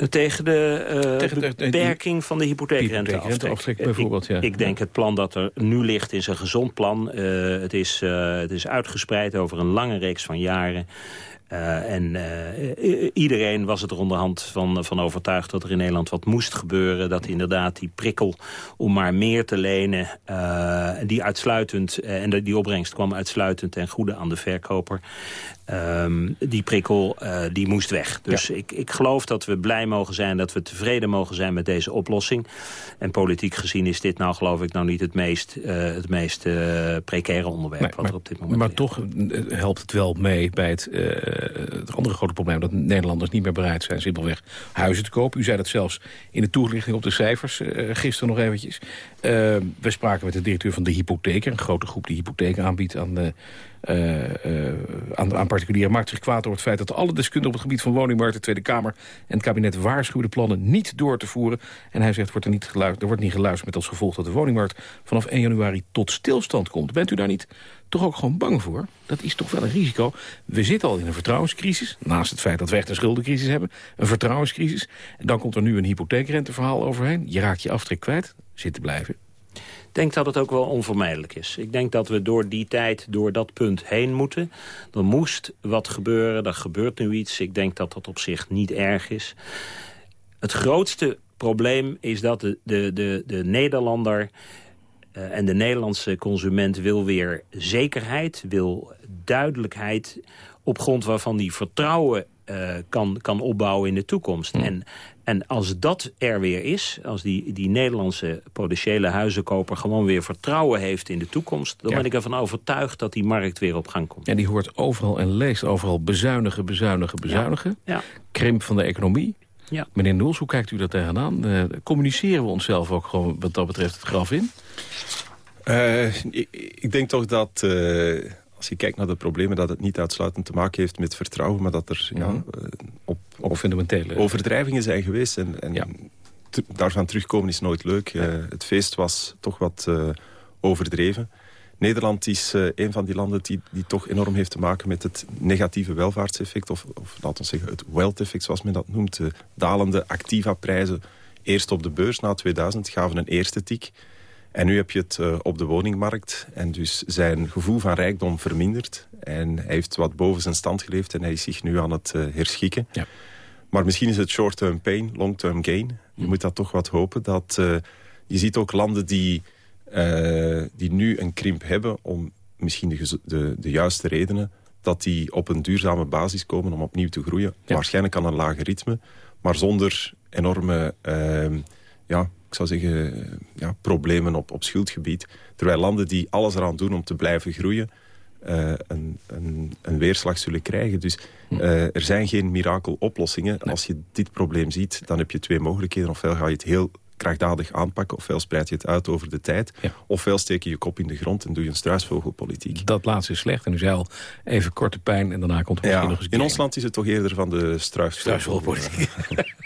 Tegen de uh, Tegen de, beperking van de hypotheekrenteaftrek. bijvoorbeeld, ja. Ik, ik denk het plan dat er nu ligt is een gezond plan. Uh, het, is, uh, het is uitgespreid over een lange reeks van jaren. Uh, en uh, iedereen was het er onderhand van, van overtuigd dat er in Nederland wat moest gebeuren. Dat inderdaad die prikkel om maar meer te lenen, uh, die uitsluitend, en die opbrengst kwam uitsluitend ten goede aan de verkoper. Um, die prikkel uh, die moest weg. Dus ja. ik, ik geloof dat we blij mogen zijn, dat we tevreden mogen zijn met deze oplossing. En politiek gezien is dit nou geloof ik nou niet het meest, uh, het meest uh, precaire onderwerp nee, wat maar, er op dit moment Maar is. toch helpt het wel mee bij het, het andere grote probleem... dat Nederlanders niet meer bereid zijn simpelweg huizen te kopen. U zei dat zelfs in de toelichting op de cijfers gisteren nog eventjes. we spraken met de directeur van de hypotheker, een grote groep die hypotheken aanbiedt aan de uh, uh, aan, aan maakt zich kwaad door het feit dat alle deskundigen op het gebied van woningmarkt, de Tweede Kamer en het kabinet waarschuwen de plannen niet door te voeren. En hij zegt, wordt er, niet geluisterd, er wordt niet geluisterd met als gevolg dat de woningmarkt vanaf 1 januari tot stilstand komt. Bent u daar niet toch ook gewoon bang voor? Dat is toch wel een risico. We zitten al in een vertrouwenscrisis. Naast het feit dat we echt een schuldencrisis hebben. Een vertrouwenscrisis. En dan komt er nu een hypotheekrenteverhaal overheen. Je raakt je aftrek kwijt. Zitten blijven. Denk dat het ook wel onvermijdelijk is. Ik denk dat we door die tijd, door dat punt heen moeten. Er moest wat gebeuren, er gebeurt nu iets. Ik denk dat dat op zich niet erg is. Het grootste probleem is dat de, de, de, de Nederlander... Uh, en de Nederlandse consument wil weer zekerheid, wil duidelijkheid... op grond waarvan die vertrouwen uh, kan, kan opbouwen in de toekomst. Mm. En, en als dat er weer is, als die, die Nederlandse potentiële huizenkoper... gewoon weer vertrouwen heeft in de toekomst... dan ja. ben ik ervan overtuigd dat die markt weer op gang komt. En die hoort overal en leest overal bezuinigen, bezuinigen, bezuinigen. Ja. Ja. Krimp van de economie. Ja. Meneer Noels, hoe kijkt u daar tegenaan? Uh, communiceren we onszelf ook gewoon wat dat betreft het graf in? Uh, ik, ik, denk toch dat... Uh als je kijkt naar de problemen... dat het niet uitsluitend te maken heeft met vertrouwen... maar dat er ja, Mhm. eh, op, Op fundamentele... overdrijvingen zijn geweest. En, en daarvan terugkomen is nooit leuk. Eh, het feest was toch wat eh, overdreven. Nederland is een van die landen die, die toch enorm heeft te maken met het negatieve welvaartseffect. Of, of laten we zeggen het wealth effect zoals men dat noemt. De dalende activa-prijzen eerst op de beurs na 2000 gaven een eerste tik. En nu heb je het eh, op de woningmarkt. En dus zijn gevoel van rijkdom vermindert. En hij heeft wat boven zijn stand geleefd en hij is zich nu aan het eh, herschikken. Maar misschien is het short-term pain, long-term gain. Je moet dat toch wat hopen. Dat, eh, je ziet ook landen die, die nu een krimp hebben... om misschien de, de juiste redenen... dat die op een duurzame basis komen om opnieuw te groeien. Waarschijnlijk aan een lager ritme, maar zonder enorme... ehm, ja, ik zou zeggen, eh, ja, problemen op, op schuldgebied. Terwijl landen die alles eraan doen om te blijven groeien... eh, een, een, een weerslag zullen krijgen. Dus eh, er zijn geen mirakeloplossingen. Als je dit probleem ziet, dan heb je twee mogelijkheden. Ofwel ga je het heel krachtdadig aanpakken... ofwel spreid je het uit over de tijd... ofwel steek je je kop in de grond en doe je een struisvogelpolitiek. Dat laatste is slecht. En u zei al, even korte pijn en daarna komt er misschien Ja, nog eens... in ons land is het toch eerder van de struisvogelpolitiek.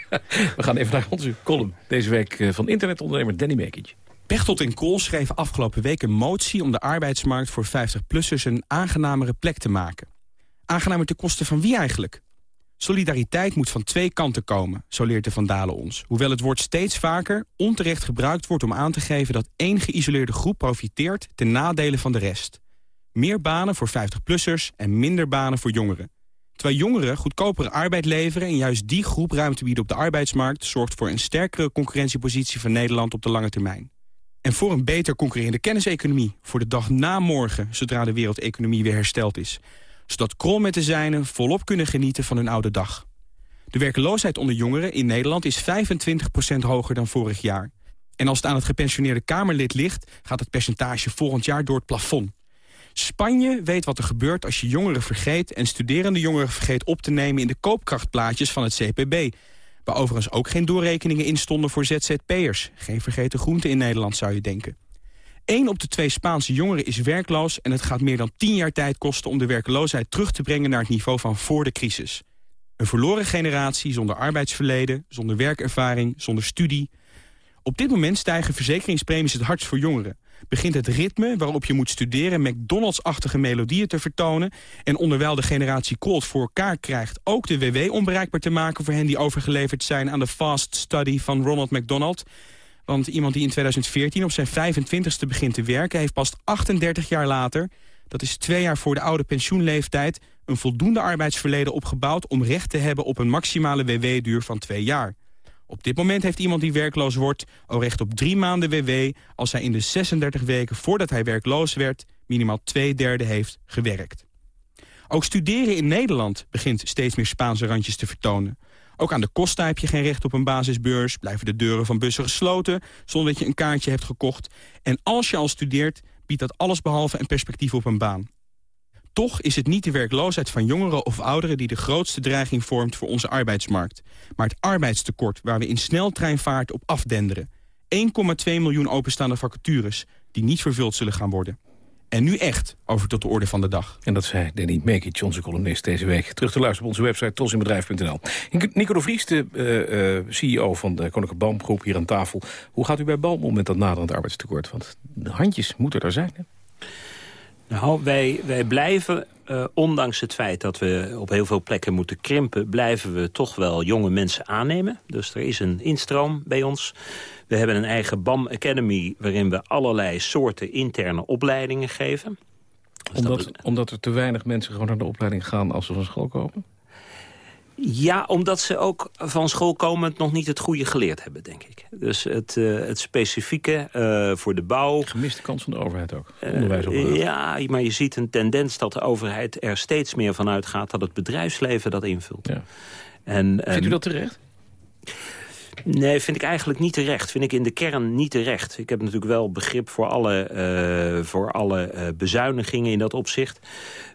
We gaan even naar onze column. Deze week eh, van internetondernemer Danny Mekic. Pechtold en Kool schreven afgelopen week een motie... om de arbeidsmarkt voor 50-plussers een aangenamere plek te maken. Aangenamer ten koste van wie eigenlijk? Solidariteit moet van twee kanten komen, zo leert de Van Dalen ons. Hoewel het woord steeds vaker onterecht gebruikt wordt om aan te geven... dat één geïsoleerde groep profiteert ten nadele van de rest. Meer banen voor 50-plussers en minder banen voor jongeren. Terwijl jongeren goedkopere arbeid leveren... en juist die groep ruimte bieden op de arbeidsmarkt... zorgt voor een sterkere concurrentiepositie van Nederland op de lange termijn. En voor een beter concurrerende kenniseconomie... voor de dag na morgen, zodra de wereldeconomie weer hersteld is. Zodat Krol met de zijnen volop kunnen genieten van hun oude dag. De werkeloosheid onder jongeren in Nederland is 25% hoger dan vorig jaar. En als het aan het gepensioneerde Kamerlid ligt... gaat het percentage volgend jaar door het plafond. Spanje weet wat er gebeurt als je jongeren vergeet... en studerende jongeren vergeet op te nemen in de koopkrachtplaatjes van het CPB... waar overigens ook geen doorrekeningen in stonden voor ZZP'ers. Geen vergeten groente in Nederland, zou je denken. Eén op de twee Spaanse jongeren is werkloos... en het gaat meer dan tien jaar tijd kosten om de werkloosheid terug te brengen... naar het niveau van voor de crisis. Een verloren generatie zonder arbeidsverleden, zonder werkervaring, zonder studie. Op dit moment stijgen verzekeringspremies het hardst voor jongeren. Begint het ritme waarop je moet studeren McDonald's-achtige melodieën te vertonen... en onderwijl de generatie Colt voor elkaar krijgt ook de WW onbereikbaar te maken... voor hen die overgeleverd zijn aan de fast study van Ronald McDonald... Want iemand die in 2014 op zijn 25ste begint te werken... heeft pas 38 jaar later, dat is twee jaar voor de oude pensioenleeftijd... een voldoende arbeidsverleden opgebouwd om recht te hebben... op een maximale WW-duur van twee jaar. Op dit moment heeft iemand die werkloos wordt... al recht op drie maanden WW... als hij in de 36 weken voordat hij werkloos werd... minimaal twee derde heeft gewerkt. Ook studeren in Nederland begint steeds meer Spaanse randjes te vertonen. Ook aan de kosten heb je geen recht op een basisbeurs. Blijven de deuren van bussen gesloten zonder dat je een kaartje hebt gekocht. En als je al studeert, biedt dat alles behalve een perspectief op een baan. Toch is het niet de werkloosheid van jongeren of ouderen... die de grootste dreiging vormt voor onze arbeidsmarkt. Maar het arbeidstekort waar we in sneltreinvaart op afdenderen. 1,2 miljoen openstaande vacatures die niet vervuld zullen gaan worden. En nu echt over tot de orde van de dag. En dat zei Danny Mekic, onze columnist deze week. Terug te luisteren op onze website trosinbedrijf.nl. Nico de Vries, de eh, eh, CEO van de Koninklijke Boomgroep hier aan tafel. Hoe gaat u bij Boom om met dat naderend arbeidstekort? Want de handjes moeten er zijn, hè? Nou, wij, wij blijven, eh, ondanks het feit dat we op heel veel plekken moeten krimpen... blijven we toch wel jonge mensen aannemen. Dus er is een instroom bij ons. We hebben een eigen BAM Academy... waarin we allerlei soorten interne opleidingen geven. Dus dat Omdat, omdat er te weinig mensen gewoon naar de opleiding gaan als ze van school komen? Ja, omdat ze ook van school komend nog niet het goede geleerd hebben, denk ik. Dus het, eh, het specifieke eh, voor de bouw... Gemiste kans van de overheid ook. Eh, Onderwijs op ja, maar je ziet een tendens dat de overheid er steeds meer van uitgaat... dat het bedrijfsleven dat invult. Ja. En, Vindt u dat terecht? Nee, vind ik eigenlijk niet terecht. Vind ik in de kern niet terecht. Ik heb natuurlijk wel begrip voor alle, eh, voor alle eh, bezuinigingen in dat opzicht.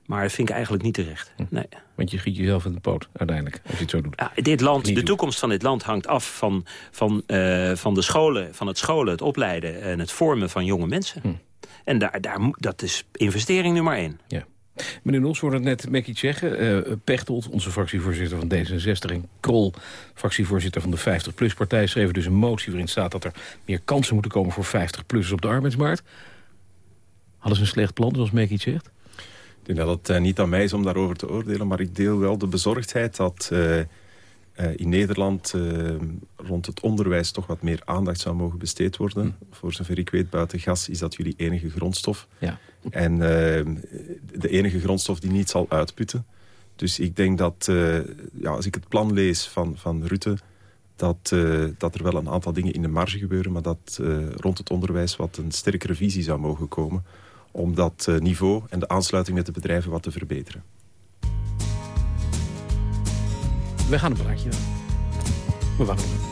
Maar dat vind ik eigenlijk niet terecht. Nee. Want je giet jezelf in de poot uiteindelijk, als je het zo doet. Ja, dit land, de toekomst van dit land hangt af van, van, eh, van de scholen, van het scholen, het opleiden en het vormen van jonge mensen. Hm. En daar, daar, dat is investering nummer één. Ja. Meneer Nols hoorde het net Mekkie zeggen. Uh, Pechtold, onze fractievoorzitter van D66... en Krol, fractievoorzitter van de 50PLUS-partij... schreven dus een motie waarin staat dat er meer kansen moeten komen... voor 50-plussers op de arbeidsmarkt. Hadden ze een slecht plan, zoals Mekkie zegt? Ik denk dat het uh, niet aan mij is om daarover te oordelen... maar ik deel wel de bezorgdheid dat... Uh, in Nederland rond het onderwijs toch wat meer aandacht zou mogen besteed worden. Hm. Voor zover ik weet, buiten gas is dat jullie enige grondstof. Ja. En de enige grondstof die niet zal uitputten. Dus ik denk dat, ja, als ik het plan lees van, van Rutte... Dat, dat er wel een aantal dingen in de marge gebeuren... maar dat rond het onderwijs wat een sterkere visie zou mogen komen om dat niveau en de aansluiting met de bedrijven wat te verbeteren. We gaan een plaatje. We wachten.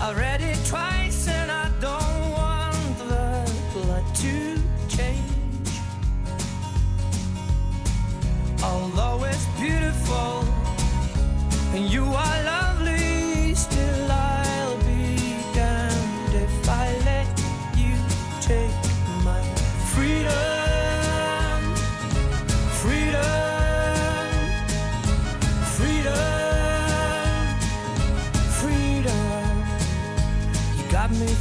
I read it twice and I don't want the blood to change. Although it's beautiful And you are lovely still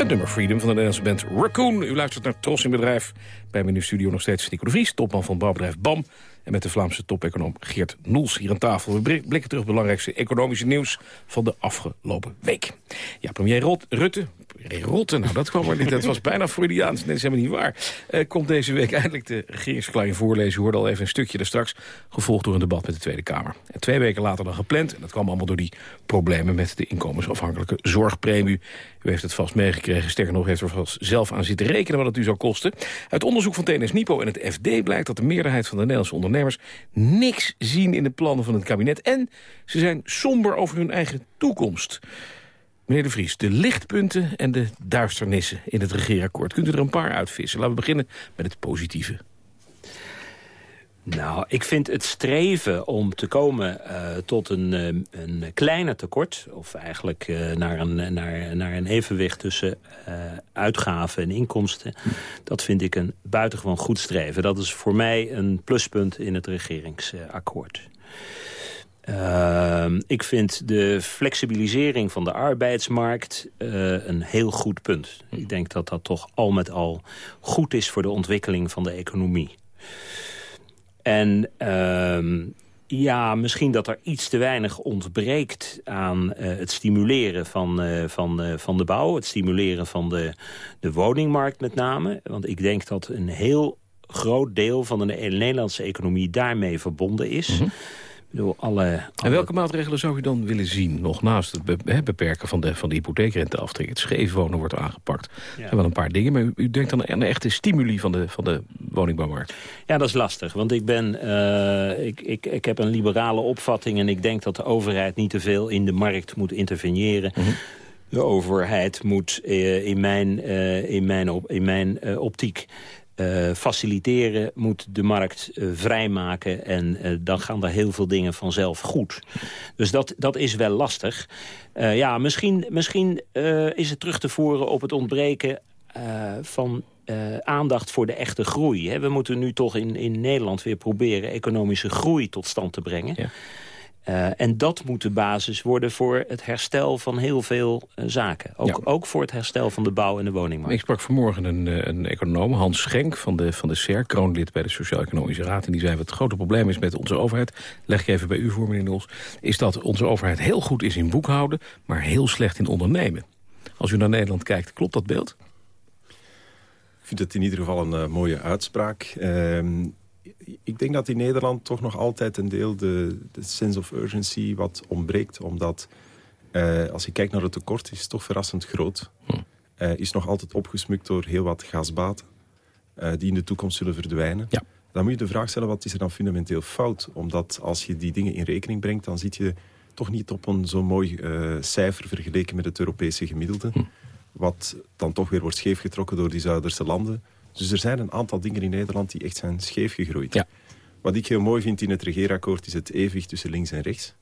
Het nummer Freedom van de Nederlandse band Raccoon. U luistert naar Tros in Bedrijf. Bij de studio nog steeds Nico de Vries, topman van bouwbedrijf BAM. En met de Vlaamse topeconoom Geert Noels hier aan tafel. We blikken terug op het belangrijkste economische nieuws van de afgelopen week. Ja, premier Rutte, premier Rotte, nou dat kwam er niet, dat was bijna Freudiaans, nee, dat is helemaal niet waar. Eh, komt deze week eindelijk de regeringsverklaring voorlezen. U hoorde al even een stukje daar straks, gevolgd door een debat met de Tweede Kamer. En twee weken later dan gepland, en dat kwam allemaal door die problemen met de inkomensafhankelijke zorgpremie. U heeft het vast meegekregen, sterker nog heeft er vast zelf aan zitten rekenen wat het u zou kosten. Uit onderzoek van TNS Nipo en het FD blijkt dat de meerderheid van de Nederlandse ondernemers niks zien in de plannen van het kabinet. En ze zijn somber over hun eigen toekomst. Meneer De Vries, de lichtpunten en de duisternissen in het regeerakkoord. Kunt u er een paar uitvissen? Laten we beginnen met het positieve. Nou, ik vind het streven om te komen uh, tot een, uh, een kleiner tekort... of eigenlijk uh, naar, een, naar, naar een evenwicht tussen uitgaven en inkomsten... dat vind ik een buitengewoon goed streven. Dat is voor mij een pluspunt in het regeringsakkoord. Ehm, ik vind de flexibilisering van de arbeidsmarkt een heel goed punt. Ik denk dat dat toch al met al goed is voor de ontwikkeling van de economie. En uh, ja, misschien dat er iets te weinig ontbreekt aan uh, het stimuleren van, uh, van, van de bouw. Het stimuleren van de, de woningmarkt met name. Want ik denk dat een heel groot deel van de Nederlandse economie daarmee verbonden is. -hmm alle, alle... En welke maatregelen zou u dan willen zien? Nog naast het beperken van de, van de hypotheekrenteaftrek. Het scheefwonen wordt aangepakt. Ja. zijn wel een paar dingen. Maar u, u, denkt dan aan de echte stimuli van de, van de woningbouwmarkt. Ja, dat is lastig. Want ik, ben, uh, ik, ik, ik heb een liberale opvatting. En ik denk dat de overheid niet te veel in de markt moet interveneren. Mm -hmm. De overheid moet uh, in mijn, uh, in mijn, op, in mijn optiek uh, faciliteren, moet de markt uh, vrijmaken. En uh, dan gaan er heel veel dingen vanzelf goed. Dus dat, dat is wel lastig. ja, misschien, misschien is het terug te voeren op het ontbreken van aandacht voor de echte groei. Hè. We moeten nu toch in, in Nederland weer proberen economische groei tot stand te brengen. Ja. Uh, en dat moet de basis worden voor het herstel van heel veel uh, zaken. Ook, ja. ook voor het herstel van de bouw en de woningmarkt. Ik sprak vanmorgen een, een econoom, Hans Schenk van de, van de SER... kroonlid bij de Sociaal-Economische Raad. En die zei, wat het grote probleem is met onze overheid... leg ik even bij u voor, meneer Nols... is dat onze overheid heel goed is in boekhouden... maar heel slecht in ondernemen. Als u naar Nederland kijkt, klopt dat beeld? Ik vind het in ieder geval een uh, mooie uitspraak. Uh, ik denk dat in Nederland toch nog altijd een deel de, de sense of urgency wat ontbreekt. Omdat uh, als je kijkt naar het tekort, is het toch verrassend groot. Uh, is nog altijd opgesmukt door heel wat gasbaten. Uh, die in de toekomst zullen verdwijnen. Ja. Dan moet je de vraag stellen, wat is er dan fundamenteel fout? Omdat als je die dingen in rekening brengt, dan zit je toch niet op een zo mooi cijfer vergeleken met het Europese gemiddelde. Hm. Wat dan toch weer wordt scheefgetrokken door die Zuiderse landen. Dus er zijn een aantal dingen in Nederland die echt zijn scheef gegroeid. Ja. Wat ik heel mooi vind in het regeerakkoord is het evenwicht tussen links en rechts.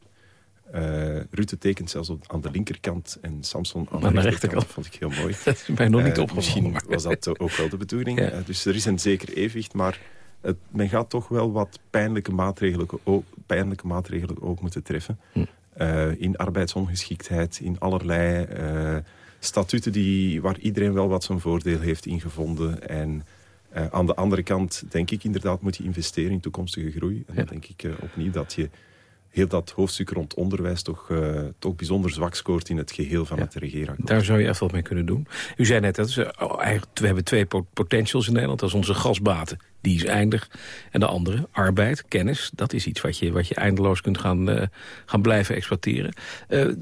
Uh, Rutte tekent zelfs op, aan de linkerkant en Samson aan, aan de, rechterkant. Dat vond ik heel mooi. Dat is mij nog niet uh, opgevallen. Misschien maar. was dat ook wel de bedoeling. Ja. Uh, dus er is een zeker evenwicht, maar het, men gaat toch wel wat pijnlijke maatregelen ook, pijnlijke maatregelen ook moeten treffen. Hm. in arbeidsongeschiktheid, in allerlei statuten die, waar iedereen wel wat zijn voordeel heeft ingevonden. En uh, aan de andere kant denk ik inderdaad moet je investeren in toekomstige groei. En ja. dan denk ik uh, opnieuw dat je heel dat hoofdstuk rond onderwijs toch, uh, toch bijzonder zwak scoort in het geheel van ja. het regeerakkoord. Daar zou je echt wat mee kunnen doen. U zei net, dat is, oh, eigenlijk, we hebben twee potentials in Nederland. Dat is onze gasbaten, die is eindig. En de andere, arbeid, kennis, dat is iets wat je, wat je eindeloos kunt gaan, uh, gaan blijven exploiteren. Uh,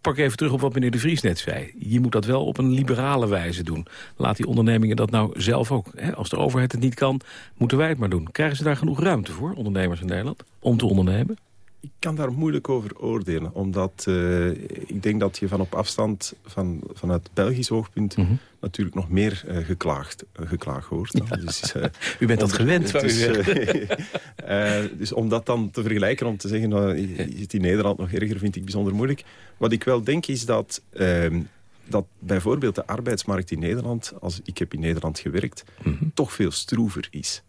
pak even terug op wat meneer De Vries net zei. Je moet dat wel op een liberale wijze doen. Laat die ondernemingen dat nou zelf ook. Hè? Als de overheid het niet kan, moeten wij het maar doen. Krijgen ze daar genoeg ruimte voor, ondernemers in Nederland, om te ondernemen? Ik kan daar moeilijk over oordelen. Omdat uh, ik denk dat je van op afstand, van, vanuit Belgisch oogpunt... Mm -hmm. natuurlijk nog meer uh, geklaagd, uh, geklaagd hoort. Ja. Dus, u bent dat gewend, dus, dus om dat dan te vergelijken, om te zeggen... Nou, je zit in Nederland nog erger, vind ik bijzonder moeilijk. Wat ik wel denk is dat... ehm dat bijvoorbeeld de arbeidsmarkt in Nederland... als ik heb in Nederland gewerkt, mm -hmm. toch veel stroever is.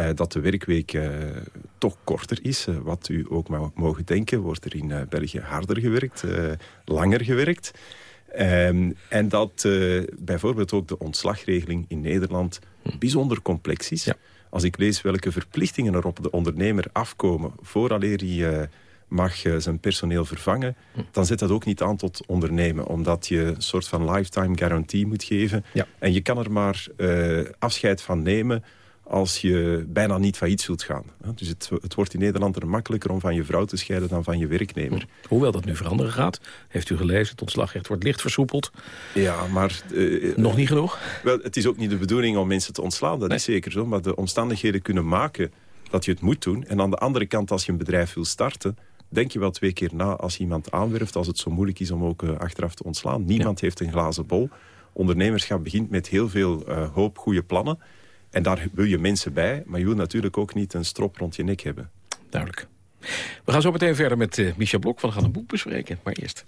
Uh, dat de werkweek uh, toch korter is. Uh, wat u ook mag mogen denken, wordt er in België harder gewerkt, langer gewerkt. Um, en dat bijvoorbeeld ook de ontslagregeling in Nederland bijzonder complex is. Ja. Als ik lees welke verplichtingen er op de ondernemer afkomen... vooraleer hij mag zijn personeel vervangen... dan zet dat ook niet aan tot ondernemen. Omdat je een soort van lifetime guarantee moet geven. Ja. En je kan er maar afscheid van nemen als je bijna niet failliet zult gaan. Dus het, het, wordt in Nederland er makkelijker om van je vrouw te scheiden dan van je werknemer. Hoewel dat nu veranderen gaat, heeft u gelezen, het ontslagrecht wordt licht versoepeld. Ja, maar... Uh, Nog niet genoeg? Wel, het is ook niet de bedoeling om mensen te ontslaan, dat nee. is zeker zo. Maar de omstandigheden kunnen maken dat je het moet doen. En aan de andere kant, als je een bedrijf wil starten denk je wel twee keer na als iemand aanwerft... als het zo moeilijk is om ook uh, achteraf te ontslaan. Niemand ja. heeft een glazen bol. Ondernemerschap begint met heel veel uh, hoop, goede plannen. En daar wil je mensen bij, maar je wil natuurlijk ook niet een strop rond je nek hebben. Duidelijk. We gaan zo meteen verder met uh, Micha Blok. We gaan een boek bespreken, maar eerst.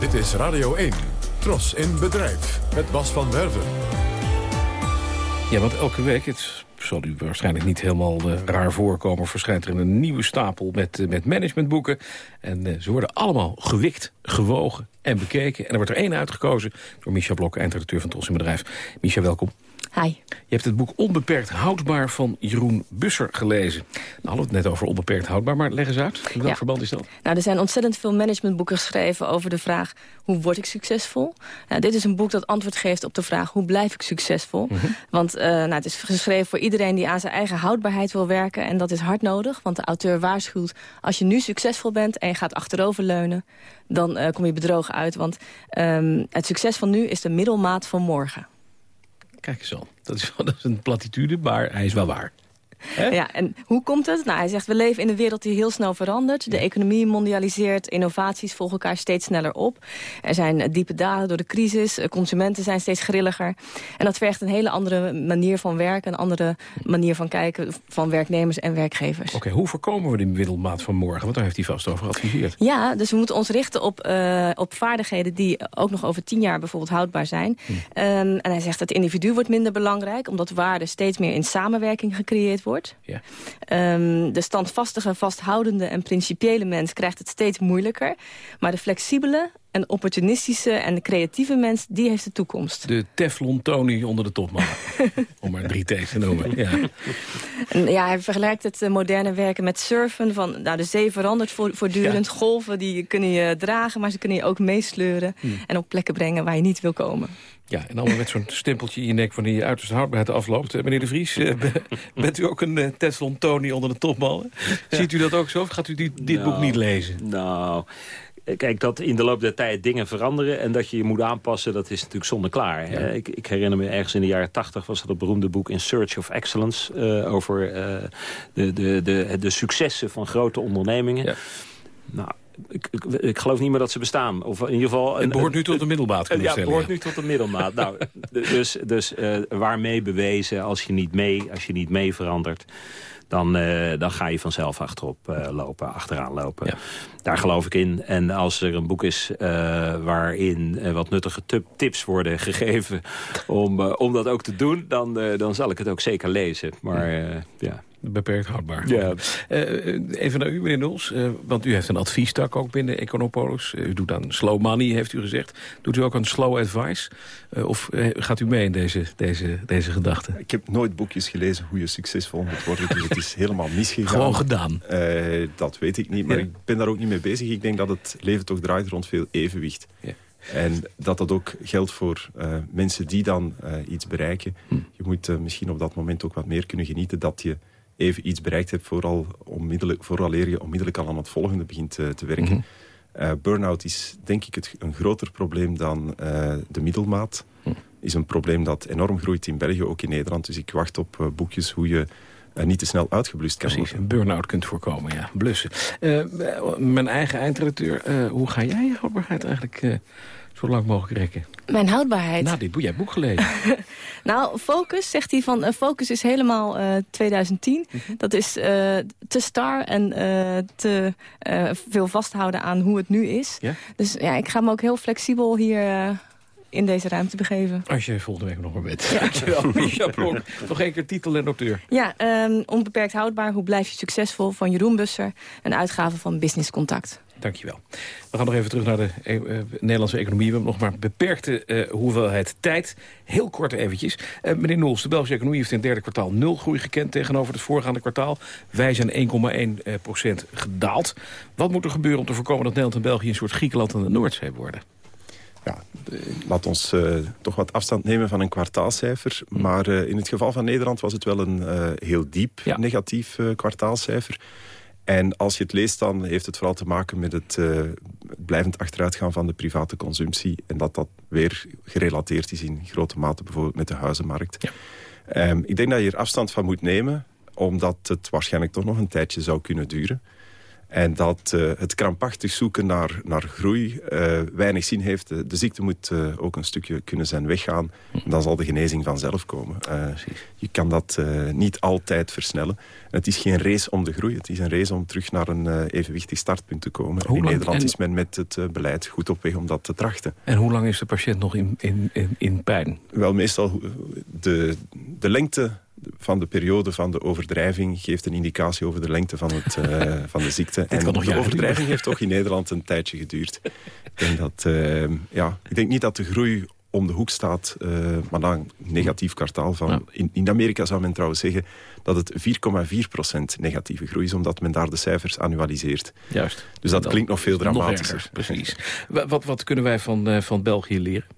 Dit is Radio 1, Tros in Bedrijf, met Bas van Werven. Ja, want elke week, het zal u waarschijnlijk niet helemaal uh, raar voorkomen... verschijnt er een nieuwe stapel met, uh, met managementboeken. En uh, ze worden allemaal gewikt, gewogen en bekeken. En er wordt er één uitgekozen door Micha Blok, eindredacteur van Tros in Bedrijf. Micha, welkom. Hi. Je hebt het boek Onbeperkt Houdbaar van Jeroen Busser gelezen. Nou hadden we het net over onbeperkt houdbaar, maar leg eens uit. In welk Ja. verband is dat? Nou, er zijn ontzettend veel managementboeken geschreven over de vraag... hoe word ik succesvol? Nou, dit is een boek dat antwoord geeft op de vraag... hoe blijf ik succesvol? Want eh, nou, het is geschreven voor iedereen die aan zijn eigen houdbaarheid wil werken. En dat is hard nodig, want de auteur waarschuwt... als je nu succesvol bent en je gaat achteroverleunen... dan eh, kom je bedrogen uit. Want ehm, het succes van nu is de middelmaat van morgen. Kijk eens al. Dat is, dat is een platitude, maar hij is wel waar. Ja, en hoe komt het? Nou, hij zegt, we leven in een wereld die heel snel verandert. De economie mondialiseert, innovaties volgen elkaar steeds sneller op. Er zijn diepe dalen door de crisis, eh, consumenten zijn steeds grilliger. En dat vergt een hele andere manier van werken... een andere manier van kijken van werknemers en werkgevers. Oké, hoe voorkomen we die middelmaat van morgen? Want daar heeft hij vast over geadviseerd. Ja, dus we moeten ons richten op, eh, op vaardigheden die ook nog over tien jaar bijvoorbeeld houdbaar zijn. Ehm, en hij zegt dat het individu wordt minder belangrijk... omdat waarde steeds meer in samenwerking gecreëerd wordt. Ja. Ehm, de standvastige, vasthoudende en principiële mens krijgt het steeds moeilijker. Maar de flexibele en opportunistische en de creatieve mens, die heeft de toekomst. De Teflon Tony onder de topmannen. Om maar drie T's te noemen. Ja. En ja, hij vergelijkt het eh, moderne werken met surfen. Van, nou, de zee verandert vo- voortdurend. Golven die kunnen je dragen, maar ze kunnen je ook meesleuren. Hmm. En op plekken brengen waar je niet wil komen. Ja, en allemaal met zo'n stempeltje in je nek wanneer je uiterste houdbaarheid afloopt. Eh, Meneer De Vries, eh, be- bent u ook een uh, Teflon Tony onder de topmannen? Ziet u dat ook zo of gaat u die, dit boek Nou, niet lezen? Nou, kijk, dat in de loop der tijd dingen veranderen... en dat je je moet aanpassen, dat is natuurlijk zonder klaar. hè. Ik, ik herinner me ergens in de jaren tachtig... was dat het beroemde boek In Search of Excellence... eh, over eh, de, de, de, de successen van grote ondernemingen. Nou, ik, ik, ik geloof niet meer dat ze bestaan. Of in ieder geval... Het behoort nu tot de middelmaat, kunnen Ja, het behoort ja. nu tot de middelmaat. nou, dus dus eh, waarmee bewezen, als je niet mee, als je niet mee verandert... Dan, eh, dan ga je vanzelf achterop eh, lopen, achteraan lopen. Daar geloof ik in. En als er een boek is eh, waarin wat nuttige tip- tips worden gegeven... om, om dat ook te doen, dan, dan zal ik het ook zeker lezen. Maar ja... Beperkt houdbaar. Ja. Eh, even naar u, meneer Nols. eh, want u heeft een adviestak ook binnen Econopolis. Eh, u doet aan slow money, heeft u gezegd. Doet u ook aan slow advice? Eh, of eh, gaat u mee in deze, deze, deze gedachte? Ik heb nooit boekjes gelezen hoe je succesvol moet worden. Dus het is helemaal misgegaan. Gewoon gedaan. Eh, dat weet ik niet, maar Ja. ik ben daar ook niet mee bezig. Ik denk dat het leven toch draait rond veel evenwicht. En dat dat ook geldt voor eh, mensen die dan eh, iets bereiken. Hm. Je moet eh, misschien op dat moment ook wat meer kunnen genieten... dat je even iets bereikt hebt vooral onmiddellijk, vooraleer je onmiddellijk al aan het volgende begint eh, te werken. Mhm. Eh, Burn-out is denk ik het, een groter probleem dan eh, de middelmaat. Hm. Is een probleem dat enorm groeit in België, ook in Nederland. Dus ik wacht op boekjes hoe je niet te snel uitgeblust kan Precies, worden. een burn-out kunt voorkomen, ja. Blussen. Mijn eigen eindredacteur, hoe ga jij je houdbaarheid eigenlijk zo lang mogelijk rekken? Mijn houdbaarheid. Na dit boek, jij hebt boek gelezen. Nou, focus, zegt hij van, eh, focus is helemaal eh, 2010. Dat is eh, te star en te veel vasthouden aan hoe het nu is. Ja? Dus ja, ik ga me ook heel flexibel hier in deze ruimte begeven. Als je volgende week nog maar bent. Dankjewel, Micha Blok. Nog één keer titel en auteur. Ja, ehm, onbeperkt houdbaar, hoe blijf je succesvol van Jeroen Busser. Een uitgave van Business Contact. Dankjewel. We gaan nog even terug naar de eh, eh, Nederlandse economie. We hebben nog maar een beperkte eh, hoeveelheid tijd. Heel kort eventjes. Meneer Noels, de Belgische economie heeft in het derde kwartaal nul groei gekend... tegenover het voorgaande kwartaal. Wij zijn 1,1 eh, procent gedaald. Wat moet er gebeuren om te voorkomen dat Nederland en België... een soort Griekenland aan de Noordzee worden? Ja, laat ons toch wat afstand nemen van een kwartaalcijfer. Maar eh, in het geval van Nederland was het wel een heel diep negatief kwartaalcijfer. En als je het leest, dan heeft het vooral te maken met het eh, blijvend achteruitgaan van de private consumptie. En dat dat weer gerelateerd is in grote mate bijvoorbeeld met de huizenmarkt. Ehm, ik denk dat je er afstand van moet nemen, omdat het waarschijnlijk toch nog een tijdje zou kunnen duren. En dat uh, het krampachtig zoeken naar, naar groei uh, weinig zin heeft. De, de ziekte moet uh, ook een stukje kunnen zijn weggaan. En dan zal de genezing vanzelf komen. je kan dat niet altijd versnellen. En het is geen race om de groei. Het is een race om terug naar een evenwichtig startpunt te komen. in Nederland is men met het beleid goed op weg om dat te trachten. En hoe lang is de patiënt nog in, in, in, in pijn? Wel, meestal de, de lengte van de periode van de overdrijving geeft een indicatie over de lengte van, het, uh, van de ziekte. en nog de overdrijving heeft toch in Nederland een tijdje geduurd. ik, denk dat, uh, ja, ik denk niet dat de groei om de hoek staat, uh, maar na een negatief kwartaal van... Ja. In, in Amerika zou men trouwens zeggen dat het 4,4% negatieve groei is... omdat men daar de cijfers annualiseert. Juist. Dus dat, klinkt nog veel dramatischer. Nog precies. wat, wat kunnen wij van, van België leren?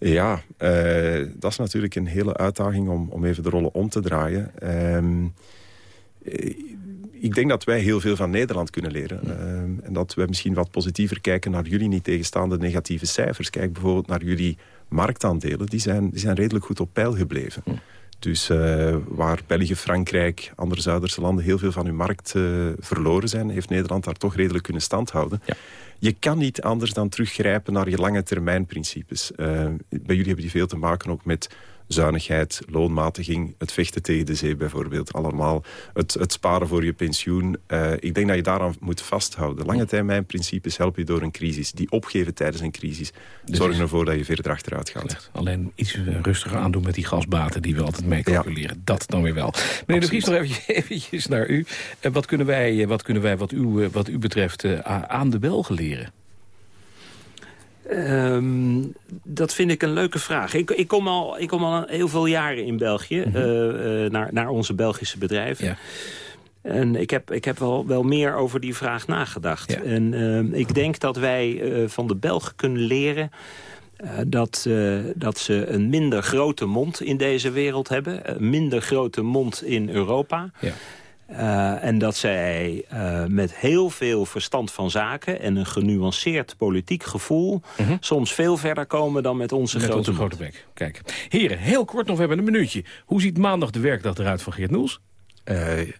Ja, uh, dat is natuurlijk een hele uitdaging om, om even de rollen om te draaien. Uh, ik denk dat wij heel veel van Nederland kunnen leren. Uh, en dat wij misschien wat positiever kijken naar jullie niet tegenstaande negatieve cijfers. Kijk bijvoorbeeld naar jullie marktaandelen. Die zijn, die zijn redelijk goed op peil gebleven. Dus uh, waar België, Frankrijk, andere Zuiderse landen... heel veel van hun markt uh, verloren zijn... heeft Nederland daar toch redelijk kunnen standhouden. Ja je kan niet anders dan teruggrijpen naar je lange termijn principes. Uh, bij jullie hebben die veel te maken ook met zuinigheid, loonmatiging, het vechten tegen de zee bijvoorbeeld. Allemaal het, het sparen voor je pensioen. Uh, ik denk dat je daaraan moet vasthouden. Lange termijn principes helpen je door een crisis. Die opgeven tijdens een crisis dus zorgen ervoor dat je verder achteruit gaat. Alleen iets rustiger aandoen met die gasbaten die we altijd mee calculeren. Ja. Dat dan weer wel. Meneer de Vries, nog eventjes, naar u. Uh, wat kunnen wij, wat, kunnen wij wat, u, wat u betreft aan de Belgen leren? Um, dat vind ik een leuke vraag. Ik, ik, kom, al, ik kom al heel veel jaren in België, mm -hmm. uh, uh, naar, naar onze Belgische bedrijven. Ja. En ik heb, ik heb wel, wel meer over die vraag nagedacht. Ja. En uh, ik denk dat wij van de Belgen kunnen leren... dat, dat ze een minder grote mond in deze wereld hebben. Een minder grote mond in Europa. Ja. Uh, en dat zij uh, met heel veel verstand van zaken... en een genuanceerd politiek gevoel... -hmm. soms veel verder komen dan met onze met grote onze grote bek. Kijk, heren, heel kort nog, we hebben een minuutje. Hoe ziet maandag de werkdag eruit van Geert Noels? Uh,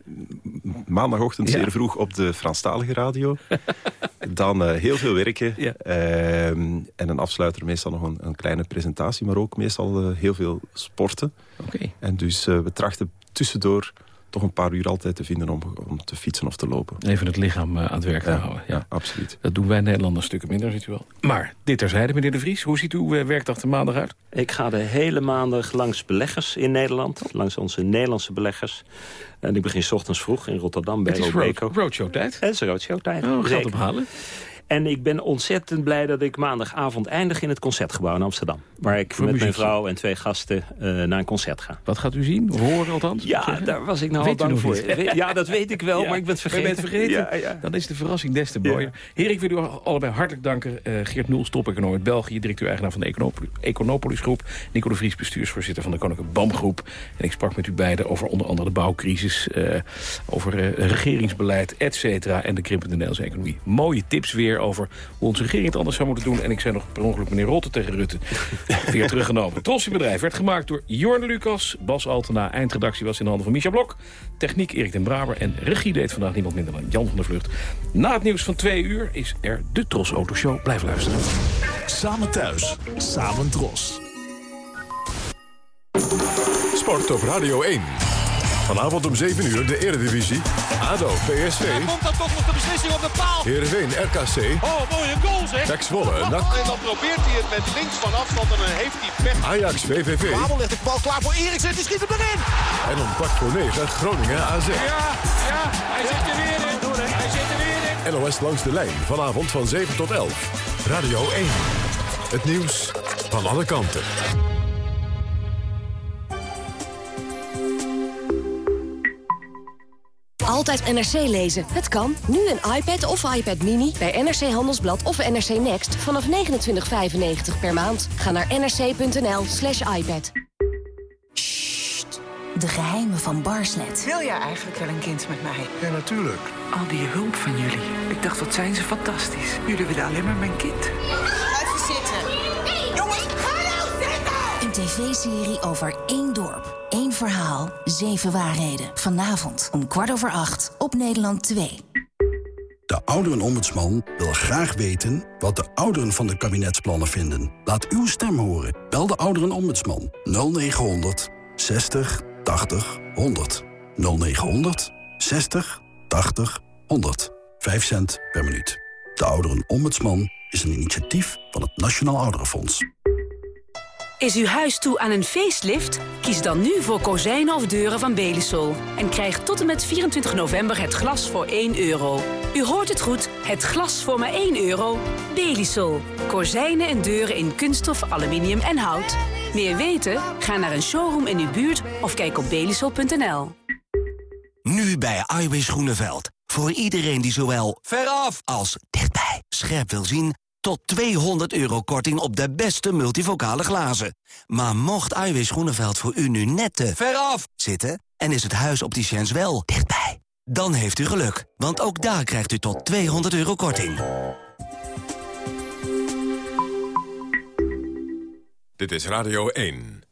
maandagochtend ja. zeer vroeg op de Franstalige radio. Dan uh, heel veel werken. Ja. Uh, en een afsluiter meestal nog een, een kleine presentatie. Maar ook meestal heel veel sporten. Okay. En dus we trachten tussendoor toch een paar uur altijd te vinden om, om te fietsen of te lopen. Even het lichaam uh, aan het werk te ja, houden. Ja. ja. absoluut. Dat doen wij Nederlanders stukken minder, ziet u wel. Maar dit terzijde, meneer De Vries. Hoe ziet uw uh, werkdag de maandag uit? Ik ga de hele maandag langs beleggers in Nederland. Langs onze Nederlandse beleggers. En ik begin s ochtends vroeg in Rotterdam bij Het is road, roadshow tijd? Het is roadshow tijd. Oh, gaat ophalen? En ik ben ontzettend blij dat ik maandagavond eindig in het Concertgebouw in Amsterdam. Waar ik Voor met muziek. mijn vrouw en twee gasten uh, naar een concert ga. Wat gaat u zien? Horen althans? Ja, daar was ik nou weet al bang voor. Niet. Ja, dat weet ik wel, ja. maar ik ben het vergeten. Ben het vergeten? Ja, ja. Dan is de verrassing des te mooier. Heer, ik wil u allebei hartelijk danken. Uh, Geert Noels, top-econoom uit België, directeur-eigenaar van de Econopolis Groep. Nico de Vries, bestuursvoorzitter van de Koninklijke BAM Groep. En ik sprak met u beiden over onder andere de bouwcrisis, uh, over regeringsbeleid, et cetera, en de krimpende Nederlandse economie. Mooie tips weer over hoe ons regering het anders zou moeten doen. En ik zei nog per ongeluk meneer Rotte tegen Rutte. Weer teruggenomen. Trossie Bedrijf werd gemaakt door Jorne Lucas. Bas Altena. Eindredactie was in de handen van Micha Blok. Techniek Erik den Braber. En regie deed vandaag niemand minder dan Jan van der Vlucht. Na het nieuws van twee uur is er de Tros Autoshow. Blijf luisteren. Samen thuis. Samen Tros. Sport op Radio 1. Vanavond om 7 uur de Eredivisie. ADO, PSV. Daar komt dan toch nog de beslissing op de paal. Heerenveen, RKC. Oh, mooie goal zeg. Pek Zwolle, NAC. En dan probeert hij het met links van afstand en dan heeft hij pech. Ajax, VVV. Babel legt de bal klaar voor Eriksen, die schiet hem erin. En om kwart voor 9 Groningen AZ. Ja, ja, hij zit er weer in. Hij zit er weer in. NOS langs de lijn, vanavond van 7 tot 11. Radio 1. Het nieuws van alle kanten. Altijd NRC lezen. Het kan. Nu een iPad of iPad Mini bij NRC Handelsblad of NRC Next vanaf 29,95 per maand. Ga naar nrc.nl slash iPad. Sst, de geheimen van Barslet. Wil jij eigenlijk wel een kind met mij? Ja, natuurlijk. Al die hulp van jullie. Ik dacht, wat zijn ze fantastisch. Jullie willen alleen maar mijn kind. Even zitten. Hey, jongens, ga nou zitten! Een tv-serie over één dorp, verhaal, zeven waarheden. Vanavond om kwart over acht op Nederland 2. De ouderenombudsman wil graag weten wat de ouderen van de kabinetsplannen vinden. Laat uw stem horen. Bel de ouderenombudsman 0900 60 80 100. 0900 60 80 100. 5 cent per minuut. De ouderenombudsman is een initiatief van het Nationaal Ouderenfonds. Is uw huis toe aan een facelift? Kies dan nu voor kozijnen of deuren van Belisol. En krijg tot en met 24 november het glas voor 1 euro. U hoort het goed, het glas voor maar 1 euro. Belisol. Kozijnen en deuren in kunststof, aluminium en hout. Meer weten? Ga naar een showroom in uw buurt of kijk op belisol.nl. Nu bij Iwis Groeneveld. Voor iedereen die zowel veraf als dichtbij scherp wil zien... tot 200 euro korting op de beste multivocale glazen. Maar mocht Iwis Groeneveld voor u nu net te veraf zitten... en is het huis opticiens wel dichtbij... dan heeft u geluk, want ook daar krijgt u tot 200 euro korting. Dit is Radio 1.